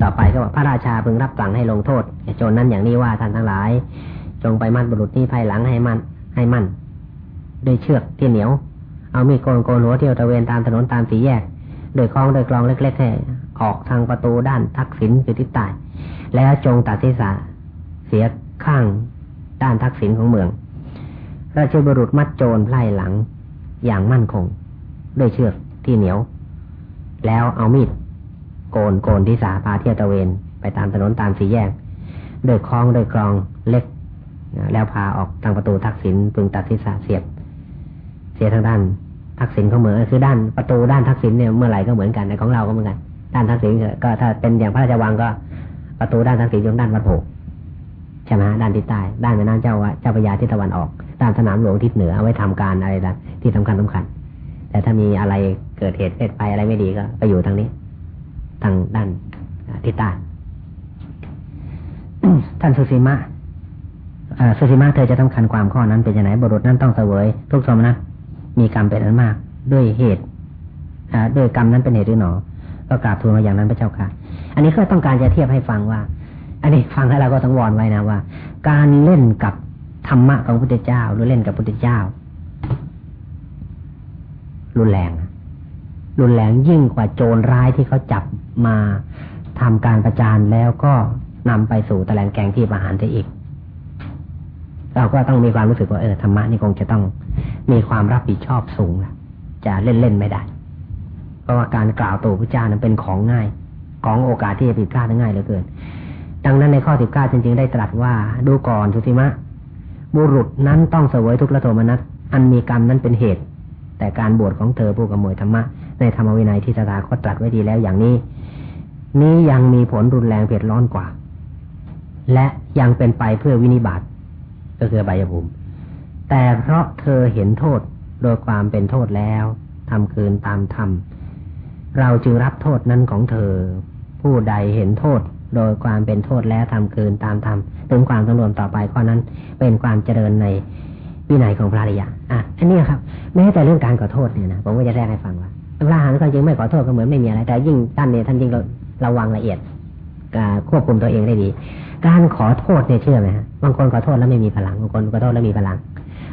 ต่อไปก็บอกพระราชาพึงรับสั่งให้ลงโทษโจรนั้นอย่างนี้ว่าท่านทั้งหลาย จงไปมัดบุรุษนี้ภายหลังให้มันให้มันด้วยเชือกที่เหนียว เอามีดโกนโกนหัวเที่ยวตะเวนตามถนนตามสีแยก โดยคลองโดยกลองเล็กๆให้ออกทางประตูด้านทักษิณคือทิศใต้แล้วจงตัดทิศาเสียข้างด้านทักษิณของเมืองราชบุรุษมัดโจรไล่หลังอย่างมั่นคง ด้วยเชือก ที่เหนียว แล้วเอามีดโกนโกนที่สาพาเที่ยวตะเวน ไปตามถนนตามสีแยกโดยคล้องโดยกรองเล็ก แล้วพาออกทางประตูทักษิณพึงตัดที่สาเสียบ เสียทางด้านทักษิณเขาเหมือนคือด้านประตูด้านทักษิณเนี่ยเมื่อไหร่ก็เหมือนกันในของเราก็เหมือนกัน ด้านทักษิณก็ถ้าเป็นอย่างพระราชวังก็ประตูด้านทักษิณอยู่ด้านวัดโพใช่ไหมด้านทิศใต้ด้านแม่น้ำเจ้าเจ้าพระยาทิศตะวันออก ด้านสนามหลวงทิศเหนือเอาไว้ทำการอะไรนะที่สำคัญสำคัญ แต่ถ้ามีอะไร เกิดเหตุเพศไปอะไรไม่ดีก็ไปอยู่ทางนี้ ทางด้านทิศใต้ท่านสุสีมะสุสีมะเธอจะต้องคันความข้อนั้นเป็นยังไงบุรุษนั้นต้องเสวย ทุกสมนะมีกรรมเป็นอันมาก ด้วยเหตุด้วยกรรมนั้นเป็นเหตุหรือหนอ ก็กราบทูลมาอย่างนั้นพระเจ้าค่ะ อันนี้ก็ต้องการจะเทียบให้ฟังว่า อันนี้ฟังแล้วเราก็ต้องวอนไว้นะว่า การเล่นกับธรรมะของพระพุทธเจ้า หรือเล่นกับพระพุทธเจ้า รุนแรง รุนแรงยิ่งกว่าโจรร้ายที่เขาจับมาทำการประจานแล้วก็นำไปสู่ตะแลงแกงที่ประหารได้อีก เราก็ต้องมีความรู้สึกว่าเออธรรมะนี่คงจะต้องมีความรับผิดชอบสูงนะจะเล่นเล่นไม่ได้ เพราะว่าการกล่าวตัวพระเจ้านั้นเป็นของง่าย ของโอกาสที่จะผิดพลาดง่ายเหลือเกิน ดังนั้นในข้อสิบเก้าจริง ๆ ได้ตรัสว่าดูก่อนสุติมะ บุรุษนั้นต้องเสวยทุกข์ละโทมนัสอันมีกรรมนั้นเป็นเหตุ แต่การบวชของเธอผู้กำมวยธรรมะ ในธรรมวินัยที่สตาคตตรัสไว้ดีแล้วอย่างนี้ นี้ยังมีผลรุนแรงเผ็ดร้อนกว่า และยังเป็นไปเพื่อวินิบาตก็คือใบยภูมิแต่เพราะเธอเห็นโทษโดยความเป็นโทษแล้วทำคืนตามธรรมเราจึงรับโทษนั้นของเธอ ผู้ใดเห็นโทษโดยความเป็นโทษแล้วทำคืนตามธรรมถึงความสำรวมต่อไปข้อนั้นเป็นความเจริญในวินัยของพระริยาอะอันนี้ครับแม้แต่เรื่องการขอโทษเนี่ยนะผมก็จะแรกให้ฟังว่า พระอรหันต์ก็จริงไม่ขอโทษก็เหมือนไม่มีอะไร แต่ยิ่งท่านเนี่ยท่านยิ่งระวังละเอียดควบคุมตัวเองได้ดี การขอโทษเนี่ยเชื่อไหมฮะบางคนขอโทษแล้วไม่มีพลังบางคนขอโทษแล้วมีพลัง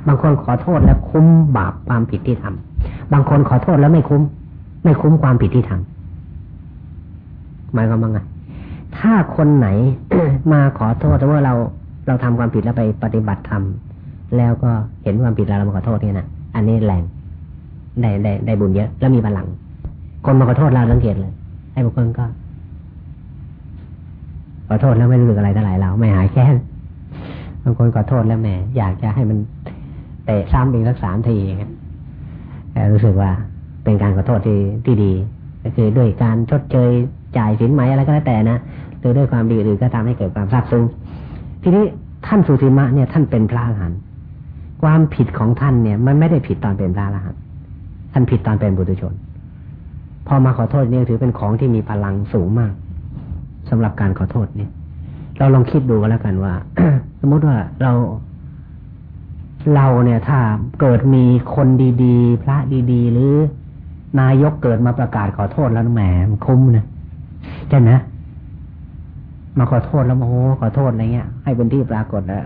บางคนขอโทษแล้วคุ้มบาปความผิดที่ทำบางคนขอโทษแล้วไม่คุ้ม ไม่คุ้มความผิดที่ทำหมายความว่าไงถ้าคนไหนมาขอโทษแต่ว่าเราเราทำความผิดแล้วไปปฏิบัติธรรมแล้วก็เห็นความผิดแล้วเรามาขอโทษเนี่ยนะอันนี้แรง ได้ได้ได้บุญเยอะ แล้วมีพลัง คนมาขอโทษเราสังเกตเลย ให้บุคคลก็ขอโทษแล้วไม่รู้สึกอะไรเท่าไหร่เราไม่หายแค้นบางคนขอโทษแล้วแหมอยากจะให้มันเตะซ้ำอีกสักสามทีอย่างเงี้ยแต่รู้สึกว่าเป็นการขอโทษที่ที่ดี ก็คือด้วยการชดเชยจ่ายสินไหมอะไรก็แล้วแต่นะหรือด้วยความดีหรือก็ทำให้เกิดความซาบซึ้งทีนี้ท่านสุติมะเนี่ยท่านเป็นพระอรหันต์ความผิดของท่านเนี่ย มันไม่ได้ผิดตอนเป็นพระอรหันต์ ท่านผิดตอนเป็นบุตรชน พอมาขอโทษนี่ถือเป็นของที่มีพลังสูงมากสำหรับการขอโทษเนี่ย เราลองคิดดูกันแล้วกันว่า สมมติว่าเรา เราเนี่ย ถ้าเกิดมีคนดีๆ พระดีๆ หรือนายกเกิดมาประกาศขอโทษแล้วแหมมันคุ้มนะใช่ไหมมาขอโทษแล้วโอ้โหขอโทษอะไรเงี้ย ให้เป็นที่ปรากฏแล้ว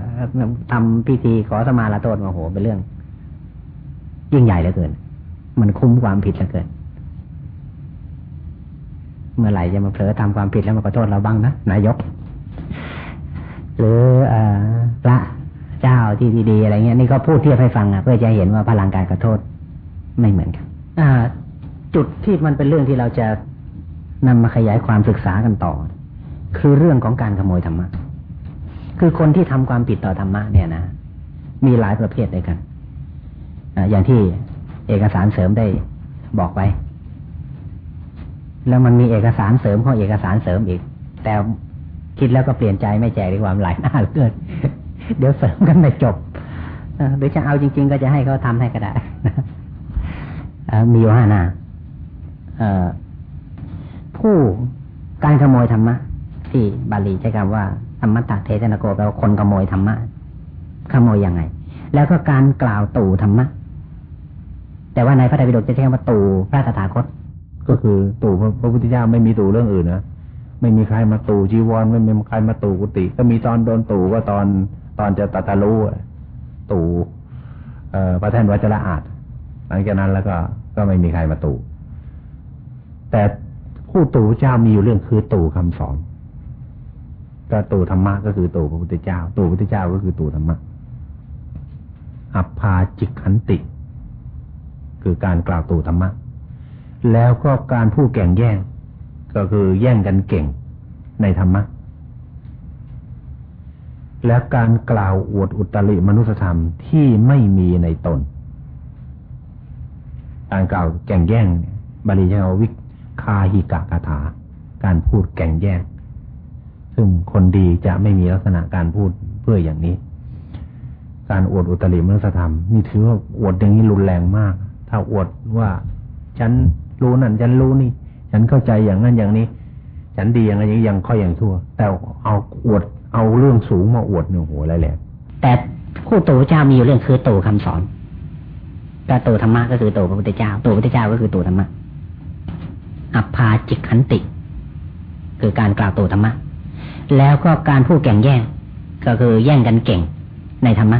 ทำพิธีขอสมาลาโทษโอ้โหเป็นเรื่อง ยิ่งใหญ่เหลือเกิน มันคุ้มความผิดเหลือเกินเมื่อไหร่จะมาเผลอทำความผิดแล้วมาขอโทษเราบ้างนะนายก หรือพระเจ้าที่ดีๆอะไรเงี้ยนี่ก็พูดเทียบให้ฟังอะเพื่อจะเห็นว่าพลังการขอโทษไม่เหมือนกันอ่า จุดที่มันเป็นเรื่องที่เราจะนำมาขยายความศึกษากันต่อ คือเรื่องของการขโมยธรรมะ คือคนที่ทำความผิดต่อธรรมะเนี่ยนะมีหลายประเภทด้วยกันออย่างที่ เอกสารเสริมได้บอกไว้แล้วมันมีเอกสารเสริมข้อเอกสารเสริมอีก แต่คิดแล้วก็เปลี่ยนใจไม่แจกดีกว่าหลายหน้าเหลือเกินเดี๋ยวเสริมกันไม่จบหรือจะเอาจริง ๆ ก็จะให้เขาทำให้ก็ได้มีอยู่ห้าหน้าผู้การขโมยธรรมะที่บาลีใช้คำว่าธรรมะตะเทศนโกแปลว่าคนขโมยธรรมะขโมยยังไง แล้วก็การกล่าวตู่ธรรมะ แต่ว่าในพระไตรปิฎกจะใช้คำว่าตู่พระตถาคต ก็คือตู่พระพุทธเจ้าไม่มีตู่เรื่องอื่นนะไม่มีใครมาตู่จีวรไม่มีใครมาตู่กุฏิก็มีตอนโดนตู่ว่าตอนตอนจะตัตารู้ตู่เอพระแท่นวัชระอาจหลังจากนั้นแล้วก็ก็ไม่มีใครมาตู่แต่ผู้ตู่เจ้ามีอยู่เรื่องคือตู่คำสอน ก็ตู่ธรรมะก็คือตู่พระพุทธเจ้า ตู่พระพุทธเจ้าก็คือตู่ธรรมะอัปพาจิกขันติ คือการกล่าวตู่ธรรมะ แล้วก็การพูดแก่งแย่ง ก็คือแย่งกันเก่งในธรรมะ และการกล่าวอวดอุตริมนุสธรรมที่ไม่มีในตน การกล่าวแก่งแย่งบาลีใช้คำวิคาหิกะคาถา การพูดแก่งแย่ง ซึ่งคนดีจะไม่มีลักษณะการพูดเพื่ออย่างนี้ การอวดอุตริมนุสธรรม นี่ถือว่าอวดอย่างนี้รุนแรงมาก ถ้าอวดว่า ฉันรู้นั่นฉันรู้นี่ ฉันเข้าใจอย่างนั้นอย่างนี้ ฉันดีอย่างนี้ยังค่อยอย่างชั่ว แต่เอาอวดเอาเรื่องสูงมาอวดเนี่ยโหอะไรแหละแต่คู่ตู่เจ้ามีอยู่เรื่องคือตู่คำสอนก็ตู่ธรรมะก็คือตู่พระพุทธเจ้าตู่พระพุทธเจ้าก็คือตู่ธรรมะอัปพาจิตขันติ คือการกล่าวตู่ธรรมะแล้วก็การพูดแก่งแย่งก็คือแย่งกันเก่งในธรรมะ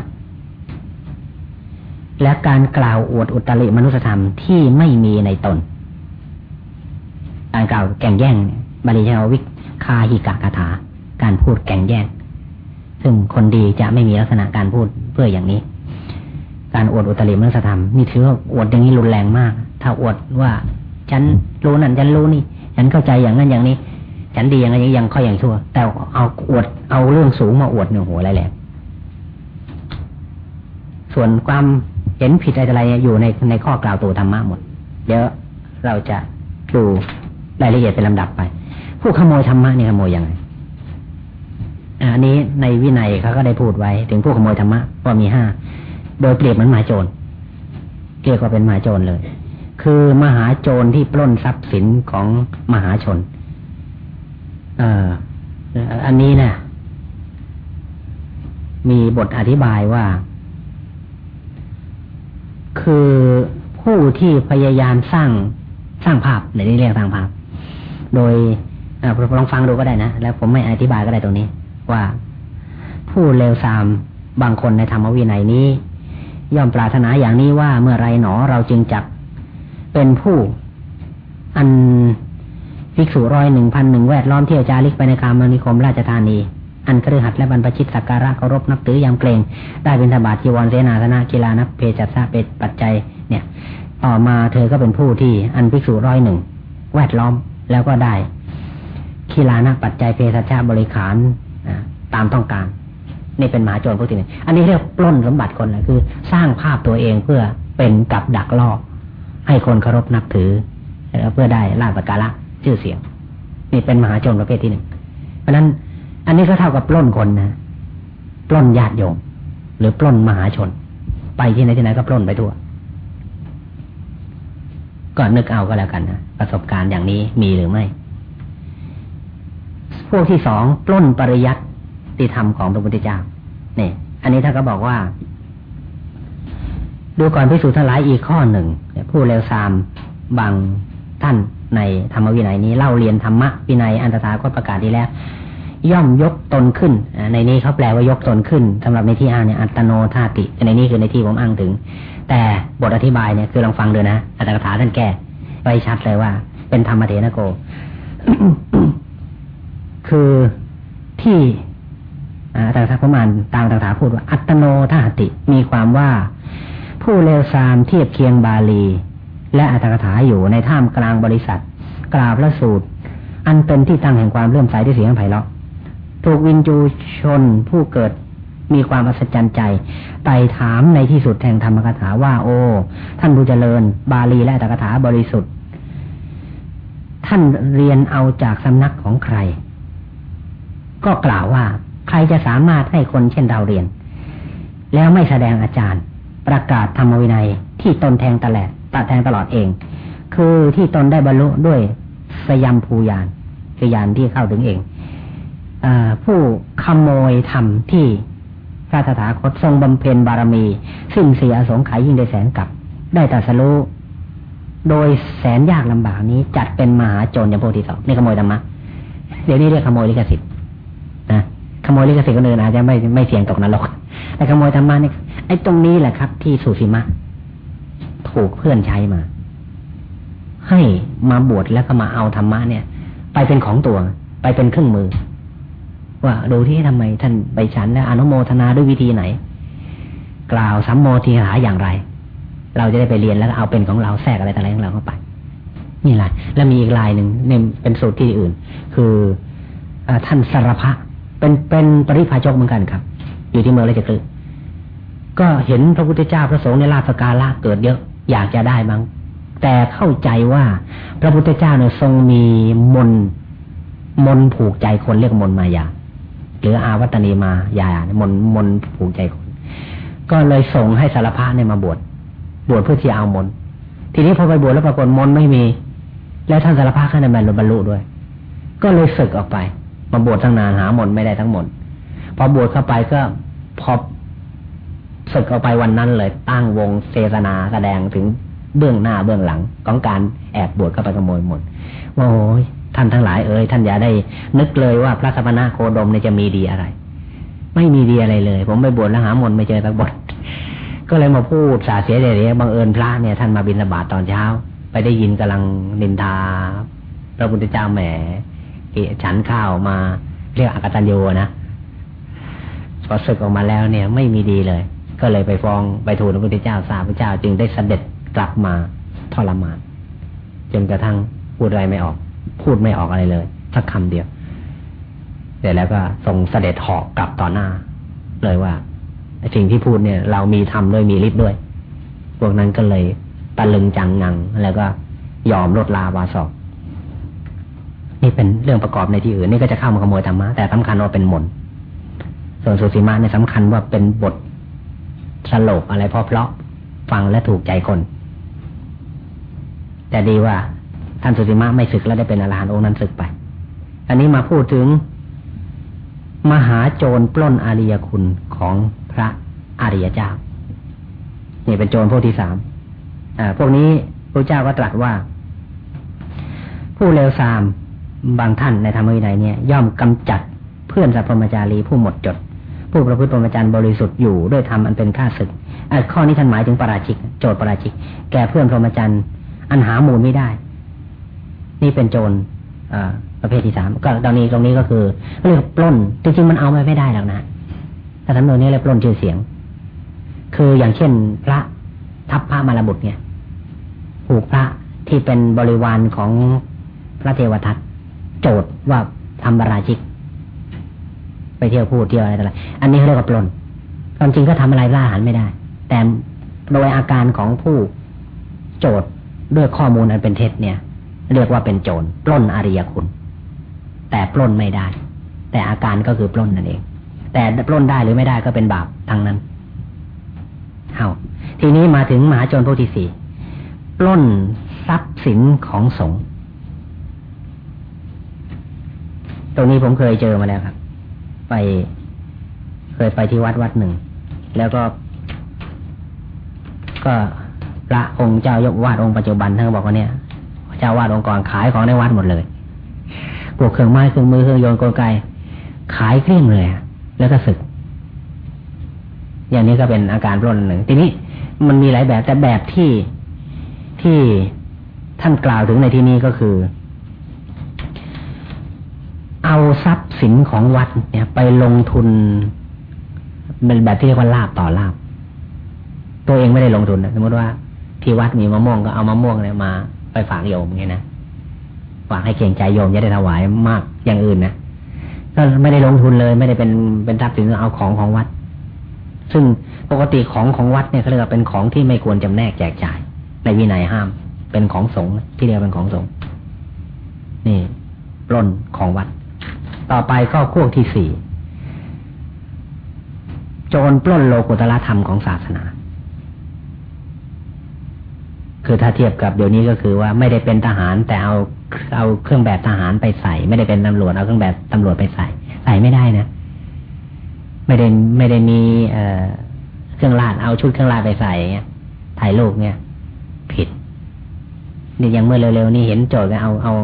และการกล่าวอวดอุตริมนุสธรรมที่ไม่มีในตน การกล่าวแก่งแย่งบาลีใช้วิคาหิกะคาถา การพูดแก่งแย่ง ซึ่งคนดีจะไม่มีลักษณะการพูดเพื่ออย่างนี้ การอวดอุตริมนุสธรรมนี่ถือว่าอวดอย่างนี้รุนแรงมาก ถ้าอวดว่าฉันรู้นั่นฉันรู้นี่ ฉันเข้าใจอย่างนั้นอย่างนี้ ฉันดีอย่างนี้ยังค่อยอย่างชั่ว แต่เอาอวดเอาเรื่องสูงมาอวดเนี่ยโหอะไรแหละส่วนความ เห็นผิดอะไรอยู่ในในข้อกล่าวตัวธรรมะหมด เดี๋ยวเราจะดูรายละเอียดเป็นลำดับไป ผู้ขโมยธรรมะนี่ขโมยยังไงอันนี้ในวินัยเขาก็ได้พูดไว้ ถึงผู้ขโมยธรรมะว่ามีห้าโดยเปรียบเหมือนหมาโจรเรียกว่าเป็นหมาโจรเลย คือมหาโจรที่ปล้นทรัพย์สินของมหาชน เอ่ออันนี้เนะี่ยมีบทอธิบายว่า คือผู้ที่พยายามสร้างสร้างภาพในนี้เรียกสร้างภาพ โดยลองฟังดูก็ได้นะ แล้วผมไม่อธิบายก็ได้ตรงนี้ ว่าผู้เลวทรามบางคนในธรรมวินัยนี้ ย่อมปรารถนาอย่างนี้ว่าเมื่อไรหนอเราจึงจับเป็นผู้อันภิกษุร้อยหนึ่งพันหนึ่งแวดล้อมเที่ยวจาริกไปในกามนิคมราชธานี อันครือหัดและบรรพชิตสักการะเคารพนับถือยามเกรง ได้เป็นธบาตจีวรเสนาสนะกีฬานักเพจัสะเป็ดปัจจัย เนี่ย ต่อมาเธอก็เป็นผู้ที่อันภิกษุร้อยหนึ่งแวดล้อมแล้วก็ได้กีฬานักปัจจัยเพศชาบริขารตามต้องการ นี่เป็นหมาโจรพวกที่หนึ่งอันนี้เรียกปล้นสมบัติคนนะคือ สร้างภาพตัวเองเพื่อเป็นกับดักล่อให้คนเคารพนับถือเพื่อได้ลาบประการะชื่อเสียง นี่เป็นมหาชนประเภทที่หนึ่งเพราะนั้น อันนี้ก็เท่ากับปล้นคนนะปล้นญาติโยม หรือปล้นมหาชน ไปที่ไหนที่ไหนก็ปล้นไปทั่วก็นึกเอาก็แล้วกันนะประสบการณ์อย่างนี้มีหรือไม่พวกที่สองปล้นปริยัติติธรรมของพระพุทธเจ้าเนี่ยอันนี้ถ้านก็บอกว่า ดูก่อนพิสูจน์ทั้งหลายอีกข้อหนึ่งผู้เลวทรามบางท่านในธรรมวินัยนี้เล่าเรียนธรรมะวินัยอันตถาคตประกาศดีแล้ว ย่อมยกตนขึ้น ในนี้เขาแปลว่ายกตนขึ้นสำหรับในที่อ้างเนี่ยอัตโนธาติ ในนี้คือในที่ผมอ้างถึง แต่บทอธิบายเนี่ยคือลองฟังดูนะอัตถกถาท่านแก้ไว้ชัดเลยว่า เป็นธรรมเทนโก คือที่อัตถกถาพมานตามอัตถกถาพูดว่า อัตโนธาติ มีความว่า ผู้เลวทรามเทียบเคียงบาลี และอัตถกถาอยู่ในท่ามกลางบริษัท กราบและสูตร อันเป็นที่ตั้งแห่งความเลื่อมใสที่เสียงไพเราะ ถูกวินจูชนผู้เกิดมีความอัศจรรย์ใจ ไต่ถามในที่สุดแห่งธรรมกถาว่า โอ้ ท่านผู้เจริญ บาลีและอัตถกถาบริสุทธิ์ ท่านเรียนเอาจากสำนักของใคร ก็กล่าวว่า ใครจะสามารถให้คนเช่นเราเรียน แล้วไม่แสดงอาจารย์ ประกาศธรรมวินัยที่ตนแทงตลอดตัดแทงตลอดเอง คือที่ตนได้บรรลุด้วยสยามภูยานคือยานที่เข้าถึงเอง ผู้ขโมยธรรมที่พระธถาคตทรงบำเพ็ญบารมี ซึ่งเสียสงขายยิ่งได้แสนกับ ได้ตัสรู้โดยแสนยากลำบากนี้จัดเป็นมหาโจรอย่างโพธิสัตว์นี่ขโมยธรรมะเดี๋ยวนี้เรียกขโมยลิขสิทธิ์นะขโมยลิขสิทธิ์คนอื่นอาจจะไม่ไม่เสี่ยงตกนรกแต่ขโมยธรรมะนี่ไอ้ตรงนี้แหละครับ ที่สุสีมะ ถูกเพื่อนใช้มา ให้มาบวชแล้วก็มาเอาธรรมะเนี่ย ไปเป็นของตัว ไปเป็นเครื่องมือ ว่าดูที่ทำไมท่านไปฉันแล้วอนุโมทนาด้วยวิธีไหน กล่าวสัมโมทีหาอย่างไร เราจะได้ไปเรียนแล้วเอาเป็นของเราแทรกอะไรต่ออะไรของเราเข้าไป นี่แหลายแล้วมีอีกลายหนึ่งเนี่ยเป็นสูตรที่อื่น คืออท่านสารพะเป็นเป็นปริพาชกเหมือนกันครับ อยู่ที่เมืองราชกฤห์ก็เห็นพระพุทธเจ้าพระสงฆ์ในลาภกาละเกิดเยอะอยากจะได้มั้งแต่เข้าใจว่าพระพุทธเจ้าเนี่ยทรงมีมนมนผูกใจคนเรียกมนมายา หรืออาวัตนีมายามนมนผูกใจคนก็เลยส่งให้สารพะเนี่ยมาบวชบวชเพื่อที่เอามนทีนี้พอไปบวชแล้วปรากฏมนไม่มี แล้วท่านสารพะข้าในแมนบรรลุด้วย ก็เลยศึกออกไป มาบวชทั้งนานหามนไม่ได้ทั้งหมดพอบวชเข้าไปก็พอศึกออกไปวันนั้นเลยตั้งวงเทศนาแสดงถึงเบื้องหน้าเบื้องหลังของการแอบบวชเข้าไปขโมยหมดว่าโอ้ย ท่านทั้งหลายเอ่ยท่านอย่าได้นึกเลยว่าพระสัพนาโคดมเนี่ยจะมีดีอะไร ไม่มีดีอะไรเลย ผมไปบวชแล้วหามนไม่เจอสักบทก็เลยมาพูดสาเสียเดียบังเอิญพระเนี่ยท่านมาบินระบาดตอนเช้า ไปได้ยินกำลังนินทาพระพุทธเจ้าแหมฉันข้าวมาเรียกอกตัญญูนะพอศึกออกมาแล้วเนี่ย ไม่มีดีเลย ก็เลยไปฟ้องไปทูลพระพุทธเจ้าทราบพระเจ้าจึงได้เสด็จกลับมาทรมานจนกระทั่งพูดอะไรไม่ออก พูดไม่ออกอะไรเลย สักคำเดียวเสร็จแล้วก็ทรงเสด็จหอกกลับต่อหน้า เลยว่าสิ่งที่พูดเนี่ย เรามีทำด้วยมีฤทธิ์ด้วย พวกนั้นก็เลยตะลึงจังงัง แล้วก็ยอมลดลาวาสอกนี่เป็นเรื่องประกอบในที่อื่นนี่ก็จะเข้ามาขโมยธรรมะแต่สำคัญว่าเป็นมนส่วนสุสีมาเนี่ยสำคัญว่าเป็นบทสโลกอะไรเพราะเพราะฟังและถูกใจคน แต่ดีว่า ท่านสุติมะไม่ศึกแล้วได้เป็นอรหันต์องค์นั้นศึกไป อันนี้มาพูดถึง มหาโจรปล้นอาริยคุณของพระอริยเจ้า นี่เป็นโจรพวกที่สามพวกนี้พระเจ้าก็ตรัสว่า ผู้เลวทรามบางท่านในธรรมวินัยเนี่ย ย่อมกำจัดเพื่อนสัพพมจารีผู้หมดจด ผู้ประพฤติปรมจารย์บริสุทธิ์อยู่ด้วยธรรมอันเป็นข้าศึกข้อนี้ท่านหมายถึงปราชิก โจทย์ปราชิก แก่เพื่อนพรหมจรรย์อันหามูลไม่ได้ นี่เป็นโจรประเภทที่สามก็ตอนนี้ตรงนี้ก็คือเรียกปล้นจริงๆมันเอาไปไม่ได้หรอกนะถ้าทำนวนนี้เรียกปล้นชื่อเสียง คืออย่างเช่น พระทัพพระมาลบุตรเนี่ยผูกพระที่เป็นบริวารของพระเทวทัตโจทย์ว่าทำบาราชิก ไปเที่ยวพูดเที่ยวอะไรต่ออะไรอันนี้เรียกว่าปล้นความจริงก็ทำอะไรล่าหันไม่ได้ แต่โดยอาการของผู้โจทย์ด้วยข้อมูลอันเป็นเท็จเนี่ย เรียกว่าเป็นโจรปล้นอริยคุณ แต่ปล้นไม่ได้ แต่อาการก็คือปล้นนั่นเอง แต่ปล้นได้หรือไม่ได้ก็เป็นบาปทั้งนั้นเอาทีนี้มาถึงมหาโจรผู้ที่สี่ปล้นทรัพย์สินของสงฆ์ตรงนี้ผมเคยเจอมาแล้วครับ ไปเคยไปที่วัดวัดหนึ่ง แล้วก็ ก็พระองค์เจ้ายกวาดองค์ปัจจุบันท่านบอกว่าเนี่ย เจ้าวาดองค์ก่อนขายของในวัดหมดเลยพวกเครื่องไม้เครื่องมือเครื่องยนต์กลไก ขายเกลี้ยงเลยแล้วก็สึก อย่างนี้ก็เป็นอาการปล้นหนึ่ง ทีนี้มันมีหลายแบบแต่แบบที่ที่ท่านกล่าวถึงในที่นี้ก็คือ เอาทรัพย์สินของวัดเนี่ย ไปลงทุนเป็นแบบที่เรียกว่าลาบต่อลาบ ตัวเองไม่ได้ลงทุนนะสมมติว่าที่วัดมีมะม่วงก็เอามะม่วงเนี่ยมา ไปฝากโยมไงนะฝากให้เก่งใจโยมจะได้ถวายมากอย่างอื่นนะก็ไม่ได้ลงทุนเลย ไม่ได้เป็นเป็นทรัพย์สินเอาของของวัด ซึ่งปกติของของวัดเนี่ยเขาเรียกว่าเป็นของที่ไม่ควรจำแนกแจกจ่าย ในวินัยห้าม เป็นของสงฆ์ที่เรียกเป็นของสงฆ์นี่ปล้นของวัด ต่อไปก็ขั้วที่สี่โจรปล้นโลกุตละธรรมของศาสนา คือถ้าเทียบกับเดี๋ยวนี้ก็คือว่าไม่ได้เป็นทหารแต่เอาเอาเครื่องแบบทหารไปใส่ ไม่ได้เป็นตำรวจเอาเครื่องแบบตำรวจไปใส่ ใส่ไม่ได้นะไม่ได้ไม่ได้มีเอ่อเครื่องราดเอาชุดเครื่องราดไปใส่เงี้ยถ่ายรูปเนี่ย ผิดนี่ยังเมื่อเร็วๆนี่เห็นโจทย์เอาเอา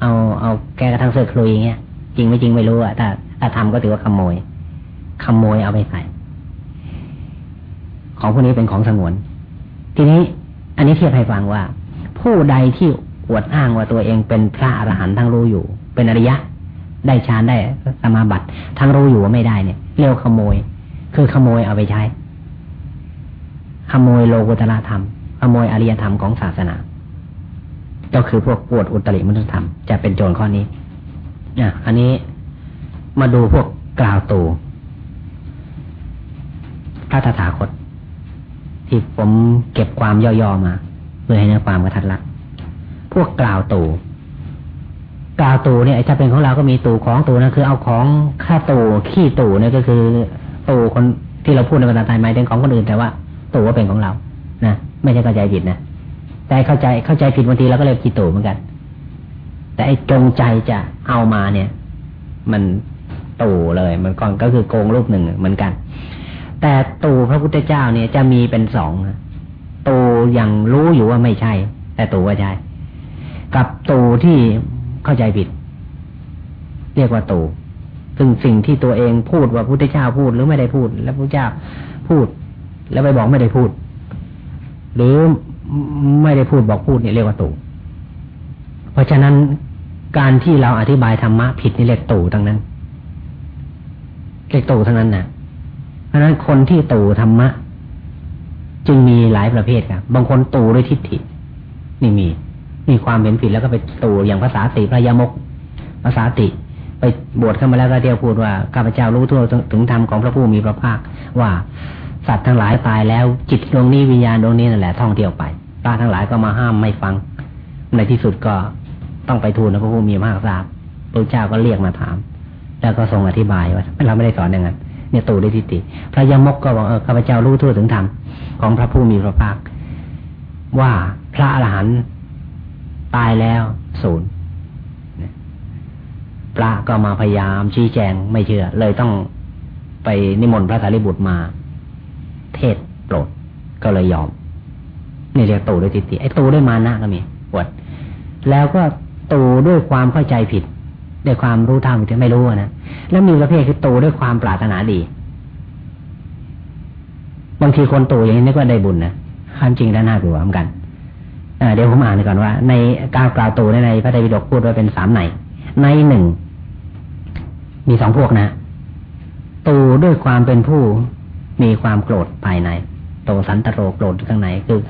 เอาเอาแกกระทั่งเสื้อคลุยเงี้ยจริงไม่จริงไม่รู้อะถ้าถ้าทำก็ถือว่าขโมย ขโมยเอาไปใส่ ของพวกนี้เป็นของสงวน ทีนี้ อันนี้เทียบให้ฟังว่า ผู้ใดที่อวดอ้างว่าตัวเองเป็นพระอรหันต์ทั้งรู้อยู่ เป็นอริยะ ได้ฌานได้สมาบัติทั้งรู้อยู่ว่าไม่ได้เนี่ยเรียกขโมย คือขโมยเอาไปใช้ ขโมยโลกุตละธรรม ขโมยอริยธรรมของศาสนา ก็คือพวกปวดอุตริมนุษธรรมจะเป็นโจรข้อนี้อะอันนี้มาดูพวกกล่าวตูพระตถาคต ที่ผมเก็บความย่อๆมาเพื่อให้เนื้อความกระทัดรัดพวกกล่าวตู่กล่าวตู่เนี่ยถ้าเป็นของเราก็มีตู่ของตู่นะคือเอาของค่าตู่ขี้ตู่เนี่ยก็คือตู่คนที่เราพูดในภาษาไทยหมายถึงของคนอื่นแต่ว่าตูว่าเป็นของเรานะไม่ใช่เข้าใจผิดนะแต่เข้าใจเข้าใจผิดบางทีเราก็เลยขี้ตู่เหมือนกัน แต่ไอ้จงใจจะเอามาเนี่ย มันตู่เลย มันก่อนก็คือโกงรูปหนึ่งเหมือนกัน แต่ตูพระพุทธเจ้าเนี่ยจะมีเป็นสองตูยังรู้อยู่ว่าไม่ใช่ แต่ตูว่าใช่ กับตูที่เข้าใจผิด เรียกว่าตูซึ่งสิ่งที่ตัวเองพูดว่าพุทธเจ้าพูดหรือไม่ได้พูด แล้วพระเจ้าพูด แล้วไปบอกไม่ได้พูด หรือไม่ได้พูดบอกพูดเนี่ยเรียกว่าตูเพราะฉะนั้นการที่เราอธิบายธรรมะผิดนี่เรียกตูทั้งนั้นเรียกตูทั้งนั้นนะเพ ราะฉะนั้นคนที่ตูธรรมะ จึงมีหลายประเภทครับบางคนตูด้วยทิฏฐิ นี่มี มีความเห็นผิดแล้วก็ไปตู่อย่างภาษาติพระยมกภาษาติ ไปบวชเข้ามาแล้วก็เที่ยวพูดว่าข้าพเจ้ารู้ทั่วถึงธรรมของพระผู้มีพระภาค ว่าสัตว์ทั้งหลายตายแล้วจิตดวงนี้วิญญาณดวงนี้นั่นแหละท่องเที่ยวไปพระทั้งหลายก็มาห้ามไม่ฟัง ในที่สุดก็ต้องไปทูลพระผู้มีพระภาคทราบพระเจ้าก็เรียกมาถาม แล้วก็ทรงอธิบายว่าเราไม่ได้สอนอย่างนั้น เนี่ยตู่ได้ทิฏฐิพระยมกก็บอกเออข้าพเจ้ารู้ทั่วถึงธรรมของพระผู้มีพระภาค ว่าพระอรหันต์ตายแล้วศูนย์พระก็มาพยายามชี้แจงไม่เชื่อ เลยต้องไปนิมนต์พระสารีบุตรมา เทศโปรดก็เลยยอมนี่เรียกตูด้วยทิฏฐิไอ้ตูด้วยมานะก็มีปวดแล้วก็ตูด้วยความเข้าใจผิด ด้วยความรู้เท่างที่ไม่รู้นะแล้วมีประเภทคือโตด้วยความปรารถนาดี บางทีคนโตอย่างนี้นึกว่าได้บุญนะความจริงแล้วน่ากลัวเหมือนกันเดี๋ยวผมอ่านก่อนว่า ในการกล่าวโตในพระไตรปิฎกพูดไว้เป็นสามในในหนึ่งมีสองพวกนะโตด้วยความเป็นผู้มีความโกรธภายใน โตสันตโรโกรธข้างในคือ